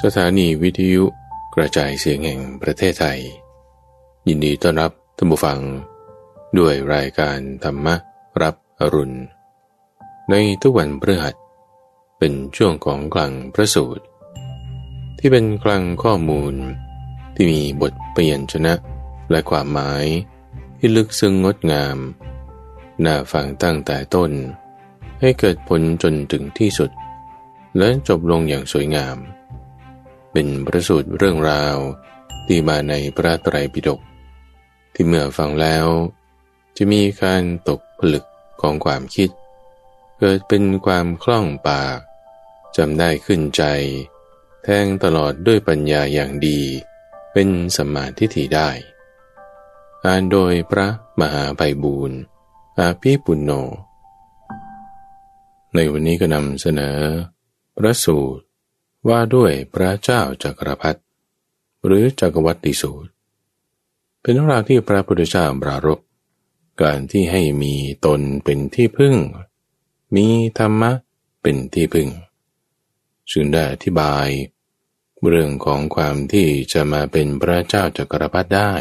สถานีวิทยุกระจายเสียงแห่งประเทศไทย ยินดีต้อนรับท่านผู้ฟัง ด้วยรายการธรรมรับอรุณ ในทุกวันพฤหัสเป็นช่วงของกลางพระสูตร ที่เป็นกลางข้อมูล ที่มีบทเปลี่ยนชนะและความหมายที่ลึกซึ้งงดงาม น่าฟังตั้งแต่ต้น ให้เกิดผลจนถึงที่สุด และจบลงอย่างสวยงาม เป็นประสูตรเรื่องราวที่มาในพระไตรปิฎกที่เมื่อฟังแล้ว จะมีการตกผลึกของความคิด เกิดเป็นความคล่องปากจำได้ขึ้นใจ แทงตลอดด้วยปัญญาอย่างดี เป็นสมาทิฏฐิได้ อ่านโดยพระมหาไพบูรณ์อาภีปุณโญในวันนี้ก็นำเสนอ พระสูตร ว่าด้วยพระเจ้าจักรพรรดิหรือจักรวัติสูตร เป็นเรื่องราวที่พระพุทธเจ้าปรารบการที่ให้มีตนเป็นที่พึ่ง มีธรรมะเป็นที่พึ่งซึ่งได้อธิบาย เรื่องของความที่จะมาเป็นพระเจ้าจักรพรรดิได้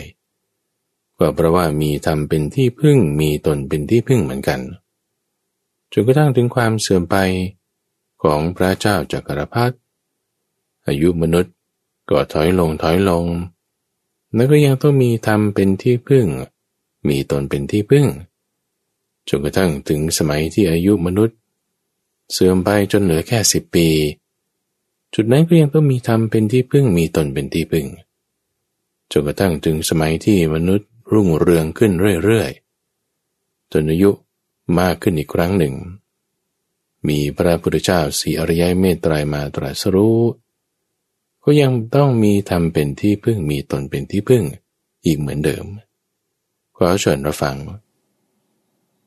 ก็เพราะว่ามีธรรมเป็นที่พึ่งมีตนเป็นที่พึ่งเหมือนกันจนกระทั่งถึงความเสื่อมไปของพระเจ้าจักรพรรดิ อายุมนุษย์ก็ถอยลงถอยลง แล้วก็ยังต้องมีธรรมเป็นที่พึ่ง มีตนเป็นที่พึ่ง จนกระทั่งถึงสมัยที่อายุมนุษย์ เสื่อมไปจนเหลือแค่สิบปี จุดนั้นก็ยังต้องมีธรรมเป็นที่พึ่ง มีตนเป็นที่พึ่ง จนกระทั่งถึงสมัยที่มนุษย์รุ่งเรืองขึ้นเรื่อยๆ จนอายุมากขึ้นอีกครั้งหนึ่ง มีพระพุทธเจ้าสีอริยเมตไตรมาตรัสรู้ ก็ยังต้องมีธรรมเป็นที่พึ่งมีตนเป็นที่พึ่งอีกเหมือนเดิม ขอเชิญรับฟัง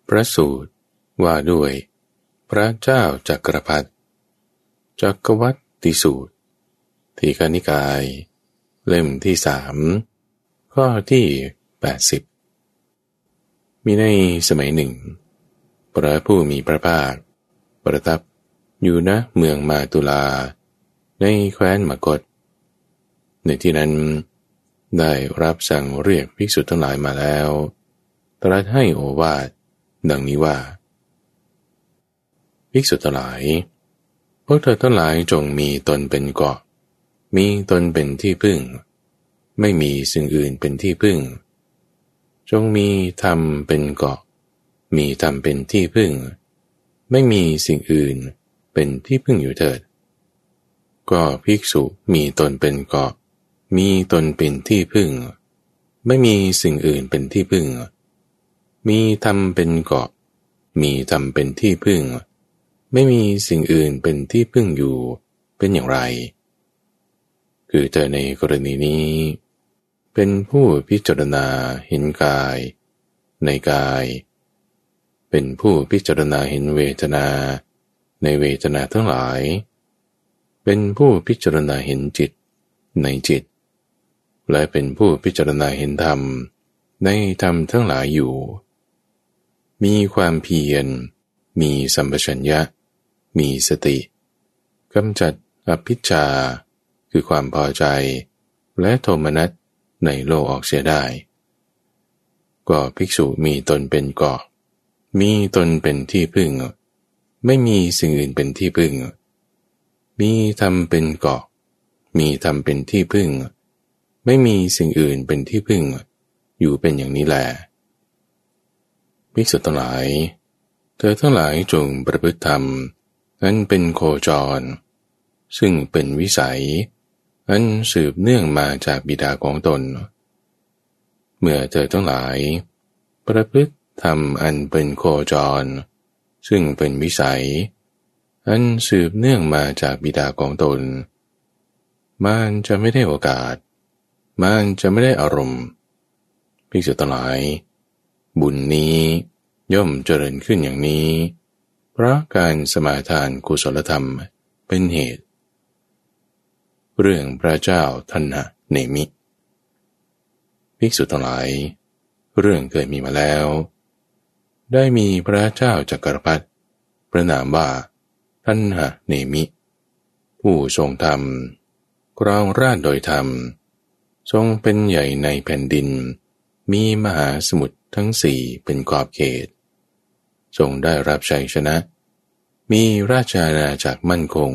พระสูตรว่าด้วย พระเจ้าจักรพรรดิจักรวัตติสูตร ทีกานิกาย เล่มที่สามข้อที่แปดสิบมีในสมัยหนึ่ง พระผู้มีพระภาค ประทับอยู่ณเมืองมาตุลา ในแคว้นมกฏในที่นั้นได้รับสั่งเรียกภิกษุทั้งหลายมาแล้ว ตรัสให้โอวาทดังนี้ว่า ภิกษุทั้งหลาย พวกเธอทั้งหลายจงมีตนเป็นเกาะ มีตนเป็นที่พึ่ง ไม่มีสิ่งอื่นเป็นที่พึ่ง จงมีธรรมเป็นเกาะ มีธรรมเป็นที่พึ่ง ไม่มีสิ่งอื่นเป็นที่พึ่งอยู่เถิด ก็ภิกษุมีตนเป็นเกาะ มีตนเป็นที่พึ่ง ไม่มีสิ่งอื่นเป็นที่พึ่ง มีธรรมเป็นเกาะ มีธรรมเป็นที่พึ่ง ไม่มีสิ่งอื่นเป็นที่พึ่งอยู่ เป็นอย่างไร คือเธอในกรณีนี้ เป็นผู้พิจารณาเห็นกาย ในกาย เป็นผู้พิจารณาเห็นเวทนา ในเวทนาทั้งหลายเเป็นผู้พิจารณาเห็นจิตในจิต และเป็นผู้พิจารณาเห็นธรรม ในธรรมทั้งหลายอยู่ มีความเพียร มีสัมปชัญญะ มีสติกำจัดอภิชาคือความพอใจ และโทมนัสในโลกออกเสียได้ ก็ภิกษุมีตนเป็นเกาะ มีตนเป็นที่พึ่ง ไม่มีสิ่งอื่นเป็นที่พึ่ง มีธรรมเป็นเกาะ มีธรรมเป็นที่พึ่ง ไม่มีสิ่งอื่นเป็นที่พึ่ง อยู่เป็นอย่างนี้แหละภิกษุทั้งหลาย เธอทั้งหลายจงประพฤติธรรม นั้นเป็นโคจร ซึ่งเป็นวิสัย อันสืบเนื่องมาจากบิดาของตน เมื่อเธอทั้งหลาย ประพฤติธรรมอันเป็นโคจร ซึ่งเป็นวิสัย อันสืบเนื่องมาจากบิดาของตนมันจะไม่ได้โอกาสมันจะไม่ได้อารมณ์ภิกษุทั้งหลาย บุญนี้ย่อมเจริญขึ้นอย่างนี้ เพราะการสมาทานกุศลธรรมเป็นเหตุ เรื่องพระเจ้าทันหะเนมิภิกษุทั้งหลาย เรื่องเคยมีมาแล้ว ได้มีพระเจ้าจักรพรรดิพระนามว่า ทันหะเนมิ ผู้ทรงธรรมกรองราชโดยธรรม ทรงเป็นใหญ่ในแผ่นดิน มีมหาสมุทรทั้งสี่เป็นขอบเขต ทรงได้รับชัยชนะ มีราชอาณาจักรมั่นคง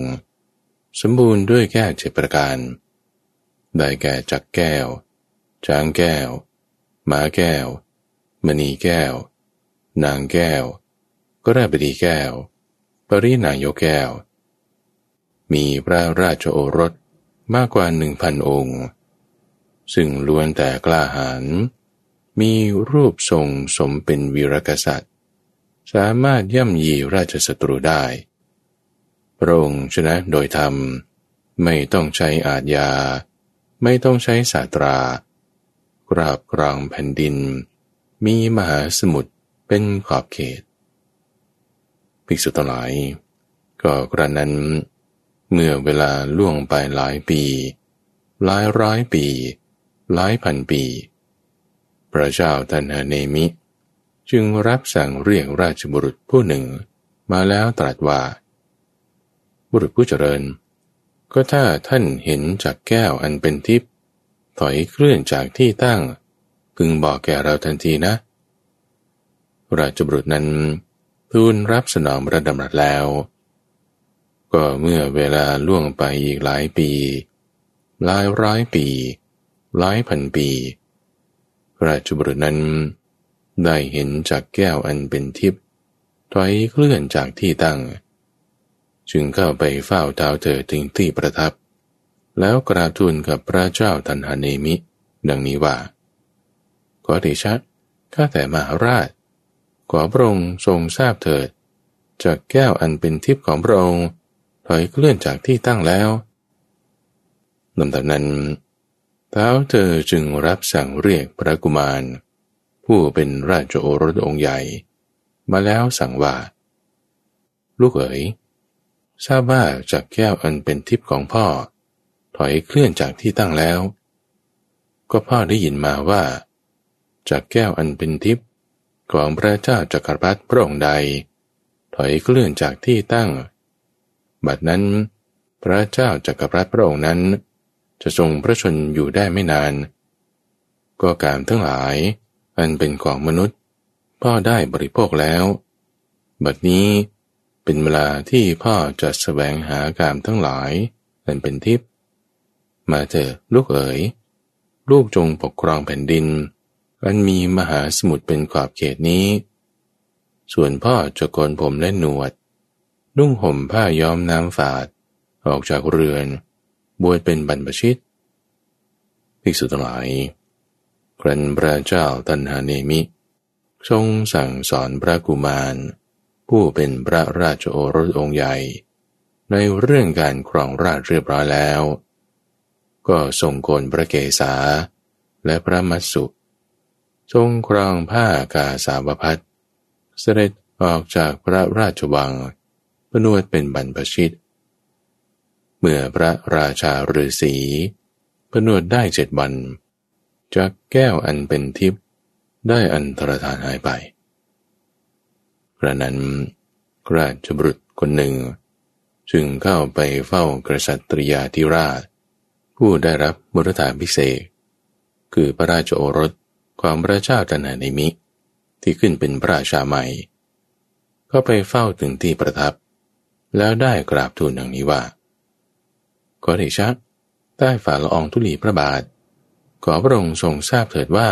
สมบูรณ์ด้วยแก้เจประการ ได้แก่จักแก้วช้างแก้วม้าแก้ว มณีแก้ว นางแก้ว ก็ได้บดีแก้ว ปรินายแก้ว มีพระราชโอรสมากกว่าหนึ่งพันองค์ ซึ่งล้วนแต่กล้าหาญมีรูปทรงสมเป็นวีรกษัตริย์ สามารถย่ำยีราชศัตรูได้พระองค์ชนะโดยธรรม ไม่ต้องใช้อาทยา ไม่ต้องใช้ศาตรากราบกรองแผ่นดิน มีมหาสมุทรเป็นขอบเขต ภิกษุทั้งหลาย ก็กระนั้น เมื่อเวลาล่วงไปหลายปี หลายร้อยปี หลายพันปี พระเจ้าตันหาเนมิ จึงรับสั่งเรียกราชบุรุษผู้หนึ่งมาแล้วตรัสว่า บุรุษผู้เจริญ ก็ถ้าท่านเห็นจากแก้วอันเป็นทิพย์ถอยเคลื่อนจากที่ตั้ง พึงบอกแก่เราทันทีนะ ราชบุรุษนั้น ทูลรับสนองพระดำรัสแล้ว ก็เมื่อเวลาล่วงไปอีกหลายปี หลายร้อยปี หลายพันปี ราชบุรุษนั้นได้เห็นจากแก้วอันเป็นทิพย์ถอยเคลื่อนจากที่ตั้ง จึงเข้าไปเฝ้าเท้าเธอถึงที่ประทับ แล้วกราบทูลกับพระเจ้าทันหาเนมิ ดังนี้ว่า ขอเดชะข้าแต่มหาราช ขอพระองค์ทรงทราบเถิด จากแก้วอันเป็นทิพย์ของพระองค์ถอยเคลื่อนจากที่ตั้งแล้วลำดับนั้นเท้าเธอจึงรับสั่งเรียกพระกุมาร ผู้เป็นราชโอรสองค์ใหญ่ มาแล้วสั่งว่า ลูกเอ๋ยทราบว่าจากแก้วอันเป็นทิพย์ของพ่อ ถอยเคลื่อนจากที่ตั้งแล้ว ก็พ่อได้ยินมาว่า จากแก้วอันเป็นทิพย์ ของพระเจ้าจักรพรรดิพระองค์ใด ถอยเคลื่อนจากที่ตั้ง บัดนั้น พระเจ้าจักรพรรดิพระองค์นั้น จะทรงพระชนอยู่ได้ไม่นาน ก็การทั้งหลายอันเป็นของมนุษย์พ่อได้บริโภคแล้ว บัดนี้เป็นเวลาที่พ่อจะสแสวงหาการทั้งหลายอันเป็นทิพย์มาเถอะลูกเอ๋ยลูกจงปกครองแผ่นดิน อันมีมหาสมุทรเป็นขอบเขตนี้ ส่วนพ่อจะโกนผมและหนวด นุ่งห่มผ้าย้อมน้ำฝาด ออกจากเรือน บวชเป็นบรรพชิต ภิกษุทั้งหลาย ครั้นพระเจ้าตันหาเนมิ ทรงสั่งสอนพระกุมาร ผู้เป็นพระราชโอรสองค์ใหญ่ ในเรื่องการครองราชเรียบร้อยแล้ว ก็ทรงโกนพระเกศาและพระมัสสุ ทรงครองผ้ากาสาวพัดเสด็จออกจากพระราชวังปนวดเป็นบรรพชิต เมื่อพระราชาฤาษีพนวดได้เจ็ดวัน จากแก้วอันเป็นทิพย์ได้อันตรธานหายไปกระนั้นราชบุรุษคนหนึ่ง จึงเข้าไปเฝ้ากษัตริยาธิราช ผู้ได้รับมุรธาพิเศษ คือพระราชโอรส ความพระเจ้าจันหานิมิ ที่ขึ้นเป็นพระราชาใหม่ ก็ไปเฝ้าถึงที่ประทับ แล้วได้กราบทูลดังนี้ว่าขอเดชะใต้ฝ่าละอองทุลีพระบาท ขอพระองค์ทรงทราบเถิดว่า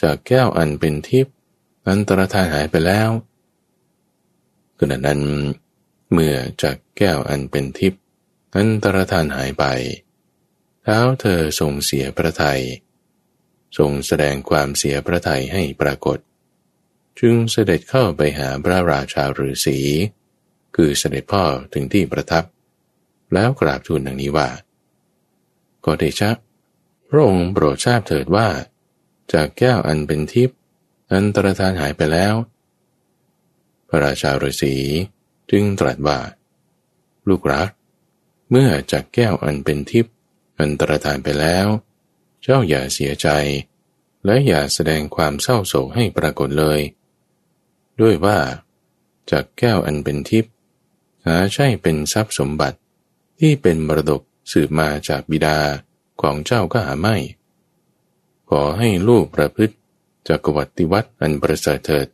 จากแก้วอันเป็นทิพย์อันตรธานหายไปแล้วขณะนั้น เมื่อจากแก้วอันเป็นทิพย์อันตรธานหายไปเท้าเธอทรงเสียพระทยัย ทรงแสดงความเสียพระทัยให้ปรากฏ จึงเสด็จเข้าไปหาพระราชาฤาษีคือเสด็จพ่อถึงที่ประทับ แล้วกราบทูลดังนี้ว่า ก็เดชะพระองค์โปรดทราบเถิดว่า จากแก้วอันเป็นทิพย์อันตรธานหายไปแล้ว พระราชาฤาษีจึงตรัสว่า ลูกรัก เมื่อจากแก้วอันเป็นทิพย์อันตรธานไปแล้ว เจ้าอย่าเสียใจ และอย่าแสดงความเศร้าโศกให้ปรากฏเลย ด้วยว่าจากแก้วอันเป็นทิพย์หาใช่เป็นทรัพย์สมบัติที่เป็นมรดกสืบมาจากบิดาของเจ้าก็หาไม่ ขอให้ลูกประพฤติจักวัติวัตอันประเสริฐเถิด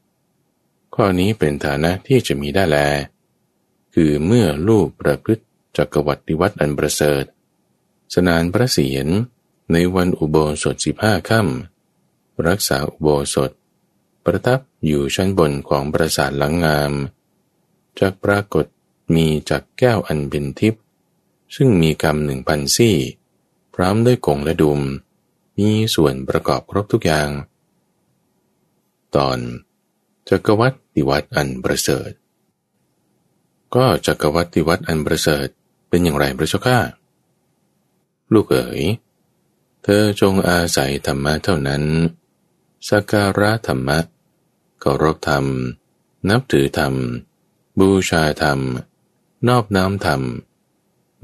ข้อนี้เป็นฐานะที่จะมีได้แล คือเมื่อลูกประพฤติจักวัติวัตอันประเสริฐ สนานพระเศียร ในวันอุโบสถสิบห้าค่ำรักษาอุโบสถ ประทับอยู่ชั้นบนของปราสาทหลังงามจากปรากฏมีจากแก้วอันเป็นทิพย์ซึ่งมีกรรมหนึ่งพันซี่ พร้อมด้วยกงและดุม มีส่วนประกอบครบทุกอย่าง ตอนจักรวัติวัตอันประเสริฐ ก็จักรวัติวัตอันประเสริฐเป็นอย่างไรพระเจ้าข้าลูกเอ๋ย เธอจงอาศัยธรรมะเท่านั้น สักการะธรรมะเคารพธรรม นับถือธรรม บูชาธรรม นอบน้อมธรรม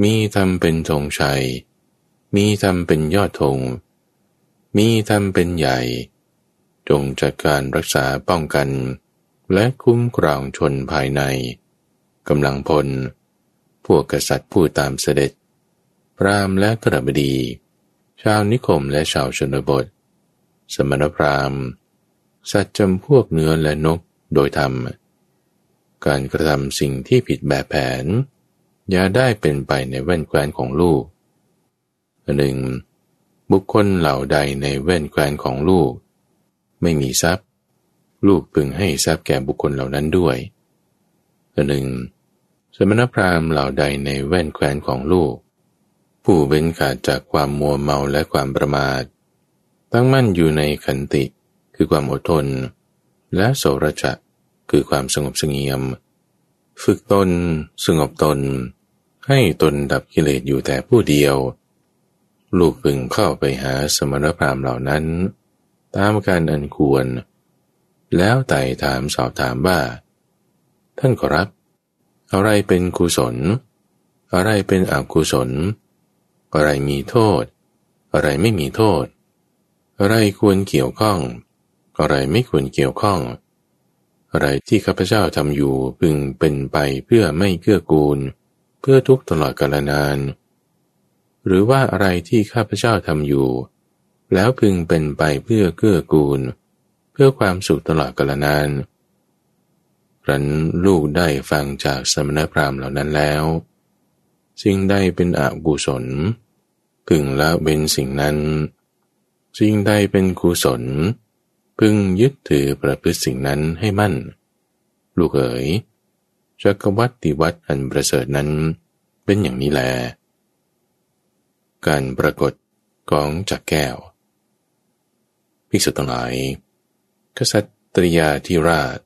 มีธรรมเป็นธงชัย มีธรรมเป็นยอดธง มีธรรมเป็นใหญ่ จงจัดการรักษาป้องกัน และคุ้มครองชนภายในกำลังพล พวกกษัตริย์ผู้ตามเสด็จ พรามและกระบดี ชาวนิคมและชาวชนบท สมณพราหมณ์ สัตว์จำพวกเนื้อและนกโดยธรรม การกระทำสิ่งที่ผิดแบบแผน อย่าได้เป็นไปในแว่นแควนของลูกหนึ่งบุคคลเหล่าใดในแว่นแควนของลูก ไม่มีทรัพย์ ลูกพึงให้ทรัพย์แก่บุคคลเหล่านั้นด้วยหนึ่งสมณพราหมณ์เหล่าใดในแว่นแควนของลูก ผู้เว้นขาดจากความมัวเมาและความประมาท ตั้งมั่นอยู่ในขันติคือความอดทน และโสระจะคือความสงบสงเงียม ฝึกตนสงบตน ให้ตนดับกิเลสอยู่แต่ผู้เดียว ลูกพึงเข้าไปหาสมณพราหมณ์เหล่านั้น ตามการอันควร แล้วไต่ถามสอบถามว่า ท่านขอรับ อะไรเป็นกุศล อะไรเป็นอกุศล อะไรมีโทษ อะไรไม่มีโทษ อะไรควรเกี่ยวข้อง อะไรไม่ควรเกี่ยวข้อง อะไรที่ข้าพเจ้าทำอยู่พึงเป็นไปเพื่อไม่เกื้อกูล เพื่อทุกตลอดกาลนาน หรือว่าอะไรที่ข้าพเจ้าทำอยู่ แล้วพึงเป็นไปเพื่อเกื้อกูล เพื่อความสุขตลอดกาลนานครั้นลูกได้ฟังจากสมณพราหมณ์เหล่านั้นแล้วสิ่งใดเป็นอกุศล พึงละเว้นสิ่งนั้น สิ่งใดเป็นกุศล พึงยึดถือประพฤติสิ่งนั้นให้มั่น ลูกเอ๋ยจักวัติวัตอันประเสริฐนั้นเป็นอย่างนี้แล การปรากฏของจักแก้วภิกษุทั้งหลาย กษัตริยาธิราช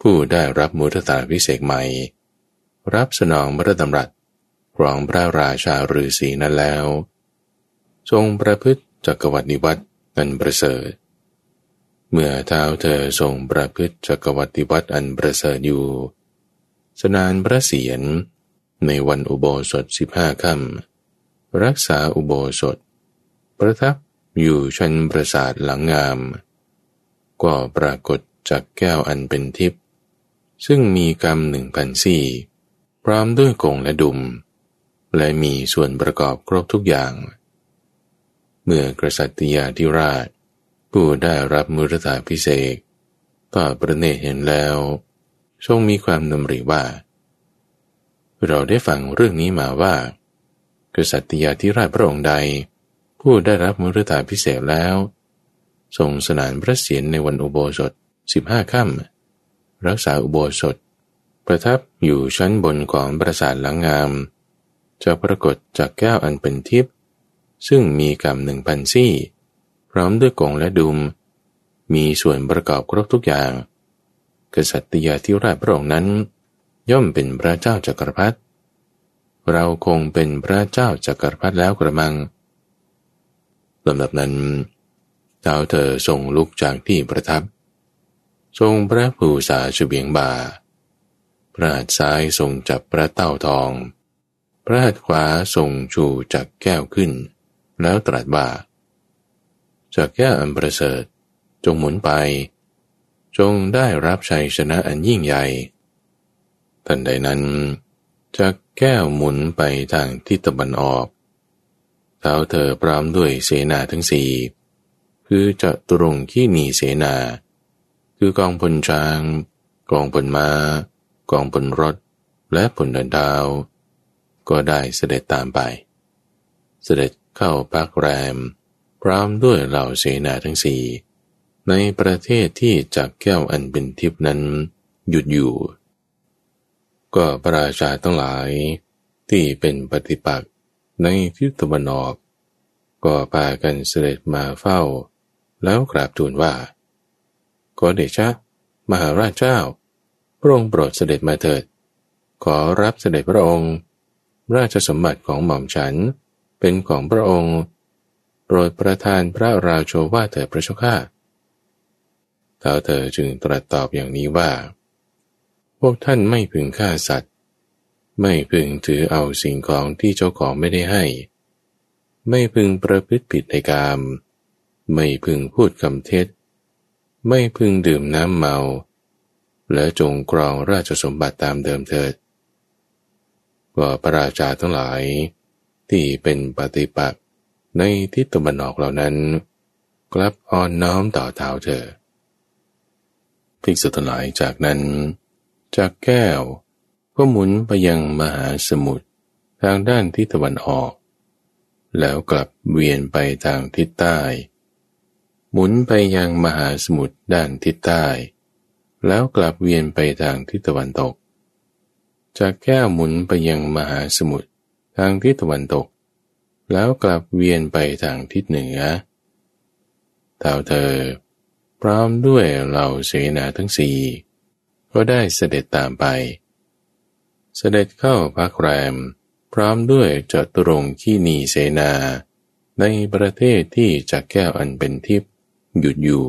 ผู้ได้รับมุทตาพิเศษใหม่ รับสนองพระดำรัสรองพระราชาฤาษีนั้นแล้ว ทรงประพฤติจักรวรรดิวัตอันประเสริฐ เมื่อเท้าเธอทรงประพฤติจักรวรรดิวัตอันประเสริฐอยู่ สนานพระเศียรในวันอุโบสถสิบห้าค่ำรักษาอุโบสถ ประทับอยู่ชั้นประสาทหลังงาม ก็ปรากฏจากแก้วอันเป็นทิพย์ซึ่งมีกรรมหนึ่งพันสี่พร้อมด้วยกงและดุม และมีส่วนประกอบครบทุกอย่าง เมื่อกษัตริยาธิราช ผู้ได้รับมุรตาพิเศษก็ประเนเห็นแล้ว ทรงมีความนำริว่า เราได้ฟังเรื่องนี้มาว่า กษัตริยาธิราชพระองค์ใด ผู้ได้รับมุรตาพิเศษแล้ว ทรงสนานพระเศียรในวันอุโบสถสิบห้าค่ำรักษาอุโบสถ ประทับอยู่ชั้นบนของปราสาทหลังงาม จะปรากฏจากแก้วอันเป็นทิพย์ ซึ่งมีกรรมหนึ่งพันซี่ พร้อมด้วยกงและดุม มีส่วนประกอบครบทุกอย่าง กษัตริยาที่ราชพระองค์นั้น ย่อมเป็นพระเจ้าจักรพรรดิเราคงเป็นพระเจ้าจักรพรรดิแล้วกระมังลำดับนั้นเท้าเธอทรงลุกจากที่ประทับ ทรงพระภูษาชเบียงบ่า พระหัตถ์ซ้ายทรงจับพระเต้าทอง พระหัตถ์ขวาทรงชูจักแก้วขึ้น แล้วตรัสว่า จากแก้อันประเสริฐจงหมุนไป จงได้รับชัยชนะอันยิ่งใหญ่ทันใดนั้นจากแก้วหมุนไปทางทิศตะวันออกเท้าเธอพร้อมด้วยเสนาทั้งสี่คือจะตรงขี้หนีเสนา คือกองพลช้าง กองพลมา้ากองพลรถ และพลเดินดาว ก็ได้เสด็จตามไป เสด็จ เข้าพักแรม พร้อมด้วยเหล่าเสนาทั้งสี่ในประเทศที่จากแก้วอันเป็นทิพนั้นหยุดอยู่ ก็ประราชาทั้งหลายที่เป็นปฏิปักษ์ในทิศตะวันออกก็พากันเสด็จมาเฝ้า แล้วกราบทูลว่าขอเดชะ มหาราชเจ้า พระองค์โปรดเสด็จมาเถิด ขอรับเสด็จพระองค์ ราชสมบัติของหม่อมฉัน เป็นของพระองค์ โปรดประทานพระราโชว่าเถิดพระชก้าท้าเธอจึงตรัสตอบอย่างนี้ว่า พวกท่านไม่พึงฆ่าสัตว์ ไม่พึงถือเอาสิ่งของที่เจ้าของไม่ได้ให้ ไม่พึงประพฤติผิดในกาม ไม่พึงพูดคำเท็จ ไม่พึงดื่มน้ำเมา และจงกรองราชสมบัติตามเดิมเถิด ว่าพระราชาทั้งหลาย ที่เป็นปฏิปักษ์ในทิศตะวันออกเหล่านั้น กลับอ่อนน้อมต่อเท้าเธอภิกษุทั้งหลายจากนั้น จากแก้ว ก็หมุนไปยังมหาสมุทรทางด้านทิศตะวันออก แล้วกลับเวียนไปทางทิศใต้ หมุนไปยังมหาสมุทรด้านทิศใต้ แล้วกลับเวียนไปทางทิศตะวันตก จากแก้วหมุนไปยังมหาสมุทร ทางทิศตะวันตก แล้วกลับเวียนไปทางทิศเหนือเท่าเธอ พร้อมด้วยเหล่าเสนาทั้งสี่ก็ได้เสด็จตามไป เสด็จเข้าพักแรม พร้อมด้วยจตุรงขี้นีเสนา ในประเทศที่จักแก้วอันเป็นทิพย์หยุดอยู่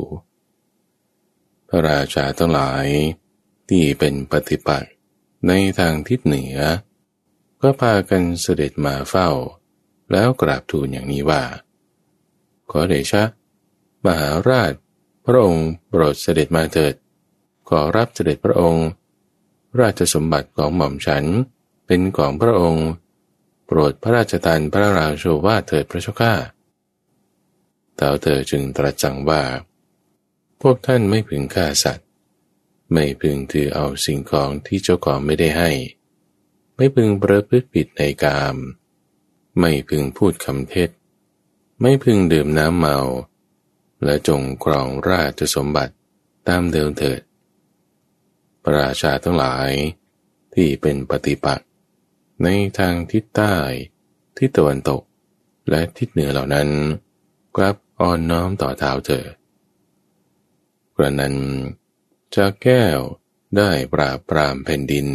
พระราชาทั้งหลายที่เป็นปฏิปักษ์ในทางทิศเหนือ ก็พากันเสด็จมาเฝ้า แล้วกราบทูลอย่างนี้ว่า ขอเดชะ มหาราช พระองค์โปรดเสด็จมาเถิด ขอรับเสด็จพระองค์ ราชสมบัติของหม่อมฉันเป็นของพระองค์ โปรดพระราชทานพระราโชวาเถิดพระเจ้าข้าเท้าเธอจึงตรัสสั่งว่า พวกท่านไม่พึงฆ่าสัตว์ ไม่พึงถือเอาสิ่งของที่เจ้าของไม่ได้ให้ ไม่พึงประพฤติผิดในกาม ไม่พึงพูดคำเท็จ ไม่พึงดื่มน้ำเมา และจงครองราชสมบัติตามเดิมเถิดประราชาทั้งหลายที่เป็นปฏิปักษ์ในทางทิศใต้ ทิศตะวันตก และทิศเหนือเหล่านั้น กลับอ่อนน้อมต่อเท้าเธอกระนั้นจากแก้วได้ปราบปรามแผ่นดิน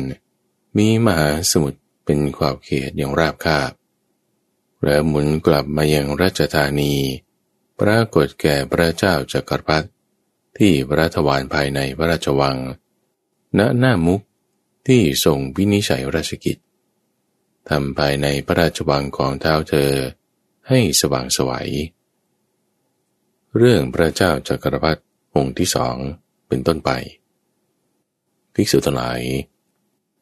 มีมหาสมุทรเป็นขอบเขตอย่างราบคาบ และหมุนกลับมายังราชธานี ปรากฏแก่พระเจ้าจักรพรรดิที่พระทวารภายในพระราชวัง ณ หน้ามุกที่ทรงวินิจฉัยราชกิจ ทำภายในพระราชวังของเท้าเธอให้สว่างสวัย เรื่องพระเจ้าจักรพรรดิองค์ที่สองเป็นต้นไป ภิกษุทั้งหลาย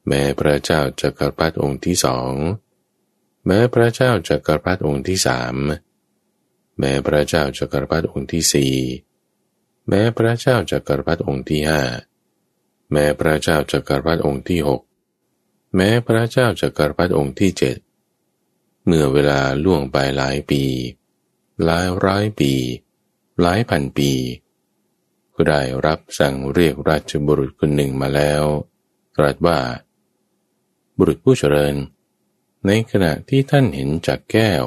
แม้พระเจ้าจักรพรรดิองค์ที่สอง แม้พระเจ้าจักรพรรดิองค์ที่สาม แม้พระเจ้าจักรพรรดิองค์ที่สี่แม้พระเจ้าจักรพรรดิองค์ที่ห้าแม้พระเจ้าจักรพรรดิองค์ที่หกแม้พระเจ้าจักรพรรดิองค์ที่เจ็ดเมื่อเวลาล่วงไปหลายปี หลายร้อยปี หลายพันปี ก็ได้รับสั่งเรียกราชบุรุษคนหนึ่งมาแล้ว ตรัสว่า บุรุษผู้เจริญ ในขณะที่ท่านเห็นจากแก้ว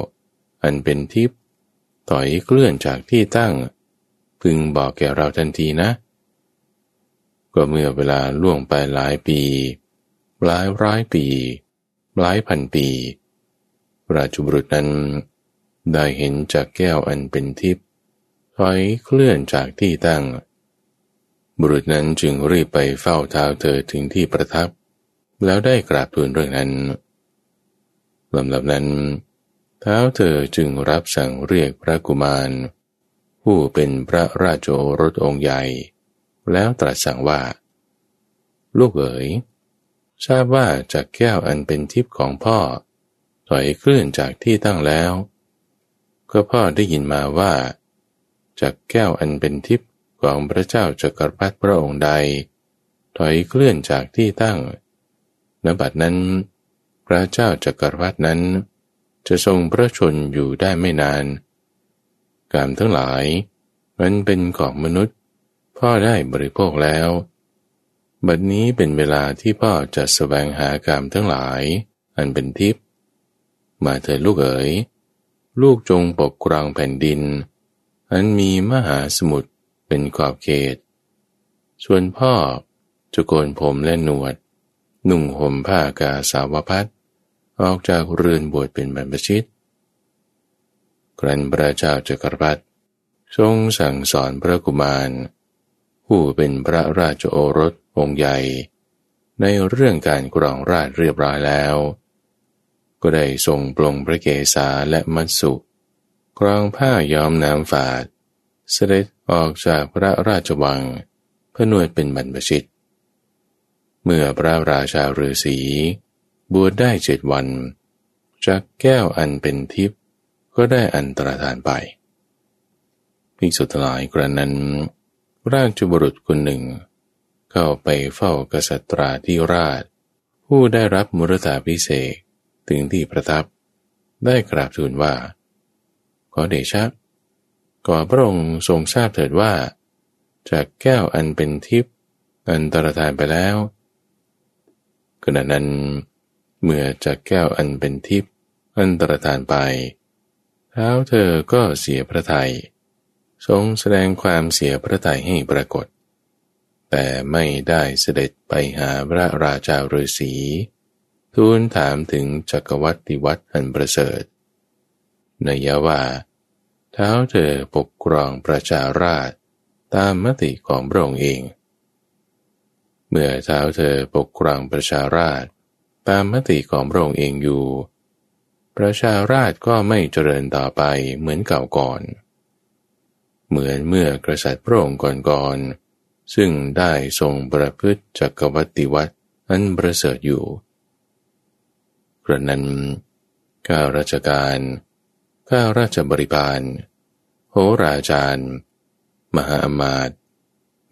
อันเป็นทิพย์ถอยเคลื่อนจากที่ตั้ง พึงบอกแก่เราทันทีนะ ก็เมื่อเวลาล่วงไปหลายปี หลายร้อยปี หลายพันปี ราชบุรุษนั้นได้เห็นจากแก้วอันเป็นทิพย์ถอยเคลื่อนจากที่ตั้ง บุรุษนั้นจึงรีบไปเฝ้าเท้าเธอถึงที่ประทับ แล้วได้กราบทูลเรื่องนั้นลำดับนั้นเท้าเธอจึงรับสั่งเรียกพระกุมาร ผู้เป็นพระราชโอรสองค์ใหญ่ แล้วตรัสสั่งว่า ลูกเอ๋ยทราบว่าจากแก้วอันเป็นทิพย์ของพ่อ ถอยเคลื่อนจากที่ตั้งแล้ว ก็พ่อได้ยินมาว่า จากแก้วอันเป็นทิพย์ของพระเจ้าจักรพรรดิพระองค์ใด ถอยเคลื่อนจากที่ตั้ง ณบัดนั้น พระเจ้าจักรพรรดินั้น จะทรงพระชนอยู่ได้ไม่นาน กามทั้งหลายมันเป็นของมนุษย์ พ่อได้บริโภคแล้ว บัดนี้เป็นเวลาที่พ่อจะสแสวงหากามทั้งหลาย อันเป็นทิพย์มาเถิดลูกเอ๋ย ลูกจงปกครองแผ่นดิน อันมีมหาสมุทรเป็นขอบเขต ส่วนพ่อจะโกนผมและหนวด นุ่งห่มผ้ากาสาวพัดออกจากเรือนบวชเป็นบรรพชิตครันพระเจ้าจักรพรรดิทรงสั่งสอนพระกุมาร ผู้เป็นพระราชโอรสองค์ใหญ่ ในเรื่องการกรองราชเรียบร้อยแล้ว ก็ได้ทรงปลงพระเกศาและมัตสุกรองผ้าย้อมน้ำฝาด เสด็จออกจากพระราชวังเพื่อนวยเป็นบรรพชิต เมื่อพระราชาฤาษีบวชได้เจ็ดวัน จากแก้วอันเป็นทิพย์ก็ได้อันตรธานไปภิกษุทั้งหลายกระนั้น ราชบุรุษคนหนึ่ง เข้าไปเฝ้ากษัตราที่ราช ผู้ได้รับมุรตาพิเศษถึงที่ประทับ ได้กราบทูลว่า ขอเดชะก่อพระองค์ทรงทราบเถิดว่า จากแก้วอันเป็นทิพย์อันตรธานไปแล้ว ขณะนั้น เมื่อจากแก้วอันเป็นทิพย์อันตรธานไป เท้าเธอก็เสียพระทยัยทรงแสดงความเสียพระทัยให้ปรากฏ แต่ไม่ได้เสด็จไปหาพระราชาฤาษีทูลถามถึงจักรวัติวัตอันประเสริฐนยว่า เท้าเธอปกครองประชาราชตามมติของพระองค์เอง มื่อเท้าเธอปกครองประชาราชตามมติของพระองค์เองอยู่ ประชาราชก็ไม่เจริญต่อไปเหมือนเก่าก่อน เหมือนเมื่อกษัตริย์พระองค์ก่อนๆ ซึ่งได้ทรงประพฤติจักรวัติวัตอันประเสริฐอยู่ กระนั้นข้าราชการข้าราชบริบาล โหราจารย์ มหาอมาตย์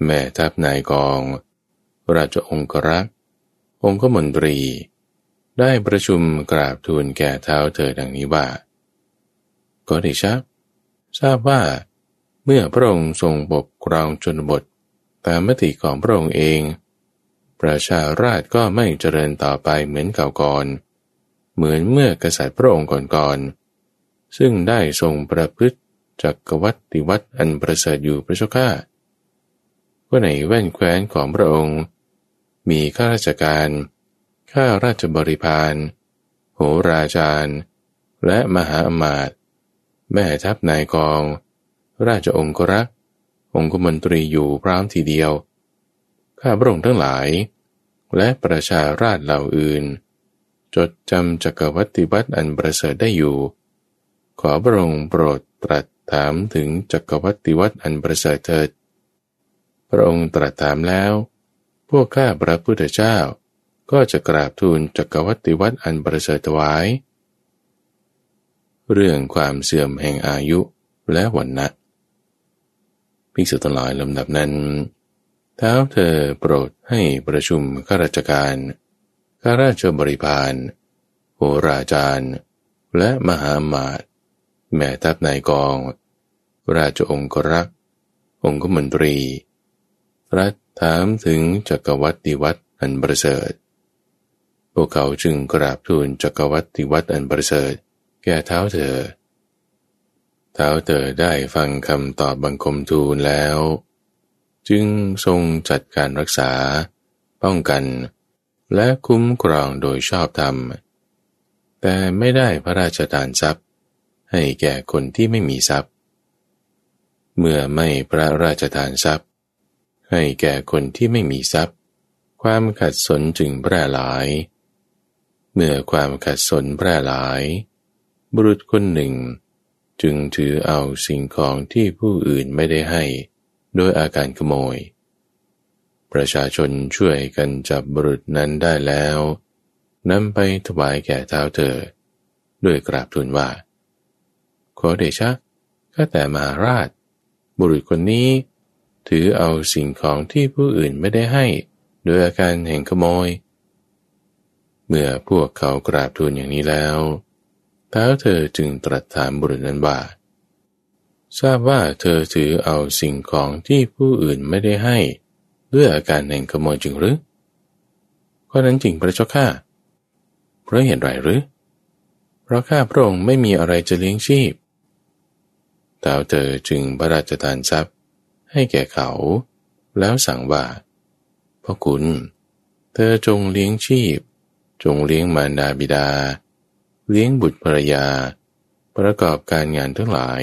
แม่ทัพนายกอง ราชองครักษ์องคมนตรี ได้ประชุมกราบทูลแก่เท้าเธอดังนี้ว่า ก็ด้ชักทราบว่า เมื่อพระองค์ทรงปกครองชนบทตามมติของพระองค์เอง ประชาราชก็ไม่เจริญต่อไปเหมือนเก่าก่อน เหมือนเมื่อกษัตริย์พระองค์ก่อนๆ ซึ่งได้ทรงประพฤติจักรวัติวัตอันประเสริฐอยู่พระเจ้าข้าว่าในแว่นแคว้นของพระองค์ มีข้าราชการ ข้าราชบริพารโหราจารย์และมหาอมาตย์แม่ทัพนายกอง ราชองครักษ์องคมนตรีอยู่พร้อมทีเดียว ข้าพระองค์ทั้งหลาย และประชาราชเหล่าอื่น จดจำจักรวัติวัตอันประเสริฐได้อยู่ ขอพระองค์โปรดตรัสถามถึงจักรวัติวัตอันประเสริฐเถิด พระองค์ตรัสถามแล้ว วกข้าพระพุทธเจ้า ก็จะกราบทูลจักรวัติวัตอันประเสริฐไว้ เรื่องความเสื่อมแห่งอายุและวันนะภิกษุทั้งหลายลำดับนั้นเท้าเธอโปรดให้ประชุมข้าราชการข้าราชบริพารโหราจารย์ และมหามาตแม่ทัพนายกอง ราชองครักษ์องคมนตรีรัฐ ถามถึงจักรวัติวัตอันประเสริฐ พวกเขาจึงกราบทูลจักรวัติวัตอันประเสริฐ แก่เท้าเธอ เท้าเตอได้ฟังคำตอบบังคมทูลแล้ว จึงทรงจัดการรักษา ป้องกัน และคุ้มครองโดยชอบธรรม แต่ไม่ได้พระราชทานทรัพย์ ให้แก่คนที่ไม่มีทรัพย์ เมื่อไม่พระราชทานทรัพย์ ให้แก่คนที่ไม่มีทรัพย์ ความขัดสนจึงแพร่หลาย เมื่อความขัดสนแพร่หลาย บุรุษคนหนึ่ง จึงถือเอาสิ่งของที่ผู้อื่นไม่ได้ให้โดยอาการขโมย ประชาชนช่วยกันจับบุรุษนั้นได้แล้วนำไปถวายแก่เท้าเธอ ด้วยกราบทูลว่า ขอเดชะก็แต่มาราช บุรุษคนนี้ ถือเอาสิ่งของที่ผู้อื่นไม่ได้ให้ โดยอาการแห่งขโมย เมื่อพวกเขากราบทูลอย่างนี้แล้วท้าเธอจึงตรัสถามบุรุษนั้นว่าทราบว่าเธอถือเอาสิ่งของที่ผู้อื่นไม่ได้ให้ ด้วยอาการแห่งขโมยจริงหรือข้อนั้นจริงพระเจ้าข้าเพราะเห็นไรหรือ เพราะข้าพระองค์ไม่มีอะไรจะเลี้ยงชีพท้าวเธอจึงพระราชทานทรัพย์ ให้แก่เขา แล้วสั่งว่าพ่อคุณ เธอจงเลี้ยงชีพ จงเลี้ยงมารดาบิดา เลี้ยงบุตรภรรยา ประกอบการงานทั้งหลาย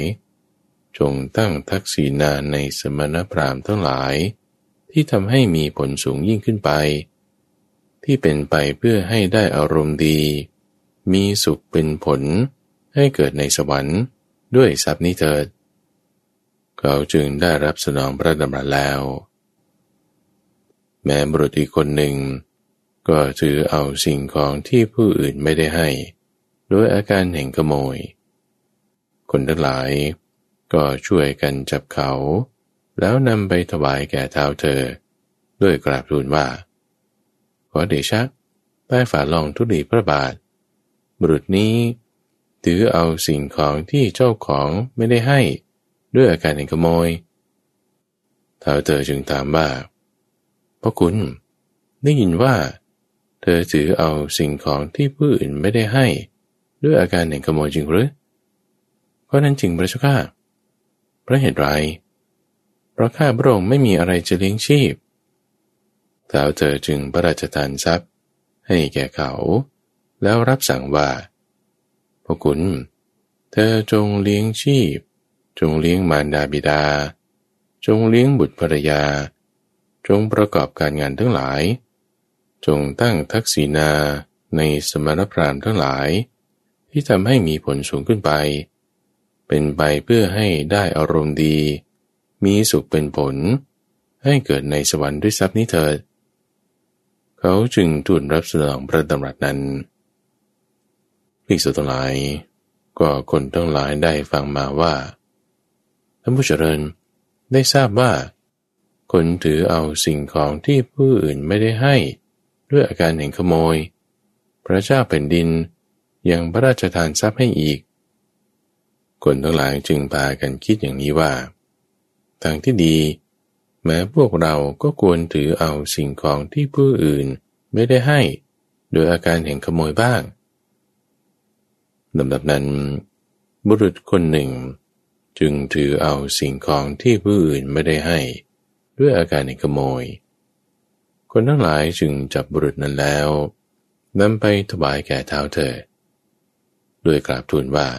จงตั้งทักษีนาในสมณพราหมณ์ทั้งหลาย ที่ทำให้มีผลสูงยิ่งขึ้นไป ที่เป็นไปเพื่อให้ได้อารมณ์ดี มีสุขเป็นผลให้เกิดในสวรรค์ด้วยทรัพย์นี้เถิด เขาจึงได้รับสนองพระดำรัสแล้ว แม้บุรุษอีกคนหนึ่ง ก็ถือเอาสิ่งของที่ผู้อื่นไม่ได้ให้ ด้วยอาการแห่งขโมย คนทั้งหลาย ก็ช่วยกันจับเขา แล้วนำไปถวายแก่เท้าเธอ ด้วยกราบทูลว่า ขอเดชะใต้ฝ่าลองทุลีพระบาท บุรุษนี้ถือเอาสิ่งของที่เจ้าของไม่ได้ให้ ด้วยอาการแห่งขโมยท้าวเธอจึงถามว่าพระคุณได้ยินว่า เธอถือเอาสิ่งของที่ผู้อื่นไม่ได้ให้ ด้วยอาการแห่งขโมยจริงหรือ เพราะนั้นจริงพระเจ้าข้าเพราะเหตุไรเพราะข้าพระองค์ไม่มีอะไรจะเลี้ยงชีพท้าวเธอจึงพระราชทานทรัพย์ ให้แก่เขา แล้วรับสั่งว่าพระคุณ เธอจงเลี้ยงชีพ จงเลี้ยงมารดาบิดา จงเลี้ยงบุตรภรรยา จงประกอบการงานทั้งหลาย จงตั้งทักษีนาในสมณพราหมณ์ทั้งหลาย ที่ทำให้มีผลสูงขึ้นไป เป็นไปเพื่อให้ได้อารมณ์ดี มีสุขเป็นผล ให้เกิดในสวรรค์ด้วยทรัพย์นี้เถิด เขาจึงทูลรับสนองพระดำรัสนั้นภิกษุทั้งหลาย ก็คนทั้งหลายได้ฟังมาว่า ท่านผู้เจริญได้ทราบว่า คนถือเอาสิ่งของที่ผู้อื่นไม่ได้ให้ ด้วยอาการแห่งขโมย พระเจ้าแผ่นดินยังพระราชทานทรัพย์ให้อีก คนทั้งหลายจึงพากันคิดอย่างนี้ว่า ทางที่ดี แม้พวกเราก็ควรถือเอาสิ่งของที่ผู้อื่นไม่ได้ให้ โดยอาการแห่งขโมยบ้างลำดับนั้น บุรุษคนหนึ่ง จึงถือเอาสิ่งของที่ผู้อื่นไม่ได้ให้ ด้วยอาการขโมย คนทั้งหลายจึงจับบุรุษนั้นแล้วนำไปถวายแก่เท้าเธอ ด้วยกราบทูลว่า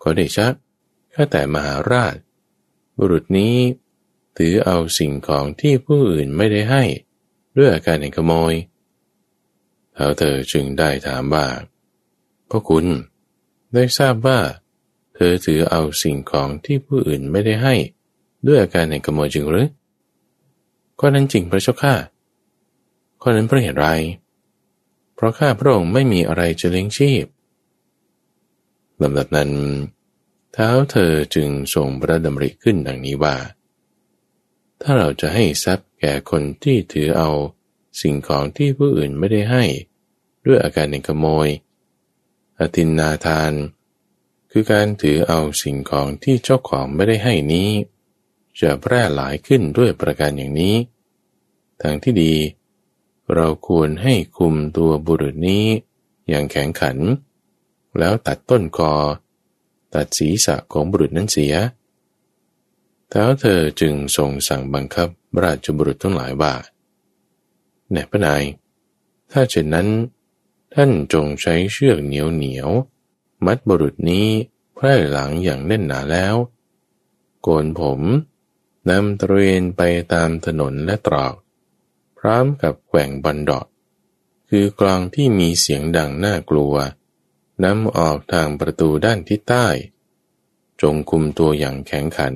ขอเดชะข้าแต่มหาราช บุรุษนี้ถือเอาสิ่งของที่ผู้อื่นไม่ได้ให้ ด้วยอาการแห่งขโมยเท้าเธอจึงได้ถามว่าพราะคุณ ได้ทราบว่า อถือเอาสิ่งของที่ผู้อื่นไม่ได้ให้ ด้วยอาการแห่งขโมยจริงหรือข้อนั้นจริงพระเจ้าข้าข้อนั้นเพราะเหตุไร เพราะข้าพระองค์ไม่มีอะไรจะเลี้ยงชีพลำดับนั้น เท้าเธอจึงส่งพระดำริขึ้นดังนี้ว่า ถ้าเราจะให้ทรัพย์แก่คนที่ถือเอาสิ่งของที่ผู้อื่นไม่ได้ให้ ด้วยอาการแห่งขโมย อตินนาทาน คือการถือเอาสิ่งของที่เจ้าของไม่ได้ให้นี้ จะแพร่หลายขึ้นด้วยประการอย่างนี้ ทางที่ดี เราควรให้คุมตัวบุรุษนี้อย่างแข็งขัน แล้วตัดต้นคอ ตัดศีรษะของบุรุษนั้นเสียแล้วเธอจึงทรงสั่งบังคับราชบุรุษทั้งหลายว่าแน่พระนาย ถ้าเช่นนั้น ท่านจงใช้เชือกเหนียวเหนียว มัดบุรุษนี้ไพร่หลังอย่างแน่นหนาแล้ว โกนผมนำตระเวนไปตามถนนและตรอก พร้อมกับแกว่งบันดอกคือกลองที่มีเสียงดังน่ากลัวนำออกทางประตูด้านทิศใต้ จงคุมตัวอย่างแข็งขัน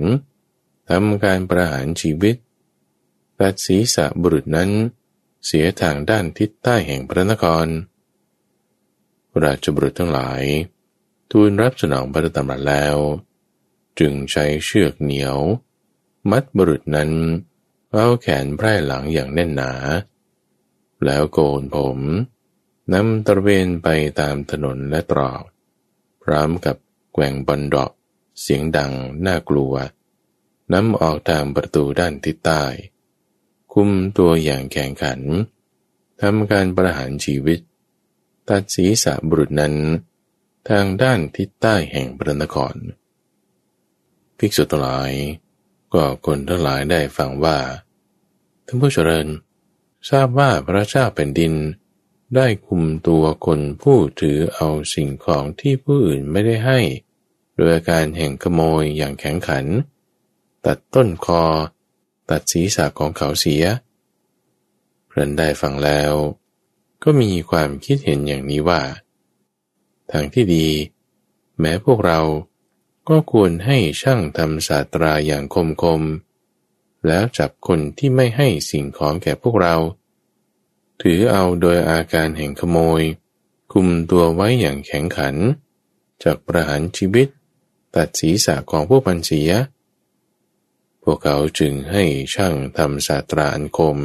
ทำการประหารชีวิตตัดศีรษะบุรุษนั้น เสียทางด้านทิศใต้แห่งพระนคร ราชบุรุษทั้งหลาย ทูลรับสนองพระตำรัสแล้ว จึงใช้เชือกเหนียว มัดบุรุษนั้น เอาแขนไพร่หลังอย่างแน่นหนา แล้วโกนผมนำตระเวนไปตามถนนและตรอกพร้อมกับแกว่งบอลดอก เสียงดังน่ากลัวนำออกทางประตูด้านทิศใต้ คุมตัวอย่างแข็งขันทำการประหารชีวิต ตัดศีรษะบุรุษนั้น ทางด้านทิศใต้แห่งพระนคร ภิกษุทั้งหลาย ก็คนทั้งหลายได้ฟังว่าท่านผู้เจริญ ทราบว่าพระเจ้าแผ่นดิน ได้คุมตัวคนผู้ถือเอาสิ่งของที่ผู้อื่นไม่ได้ให้ โดยอาการแห่งขโมยอย่างแข็งขัน ตัดต้นคอ ตัดศีรษะของเขาเสียรันได้ฟังแล้ว ก็มีความคิดเห็นอย่างนี้ว่า ทางที่ดี แม้พวกเราก็ควรให้ช่างทำศาสตราอย่างคมคม แล้วจับคนที่ไม่ให้สิ่งของแก่พวกเรา ถือเอาโดยอาการแห่งขโมย คุมตัวไว้อย่างแข็งขัน จากประหารชีวิต ตัดศีรษะของผู้พันเสีย พวกเขาจึงให้ช่างทำศาสตราอันคม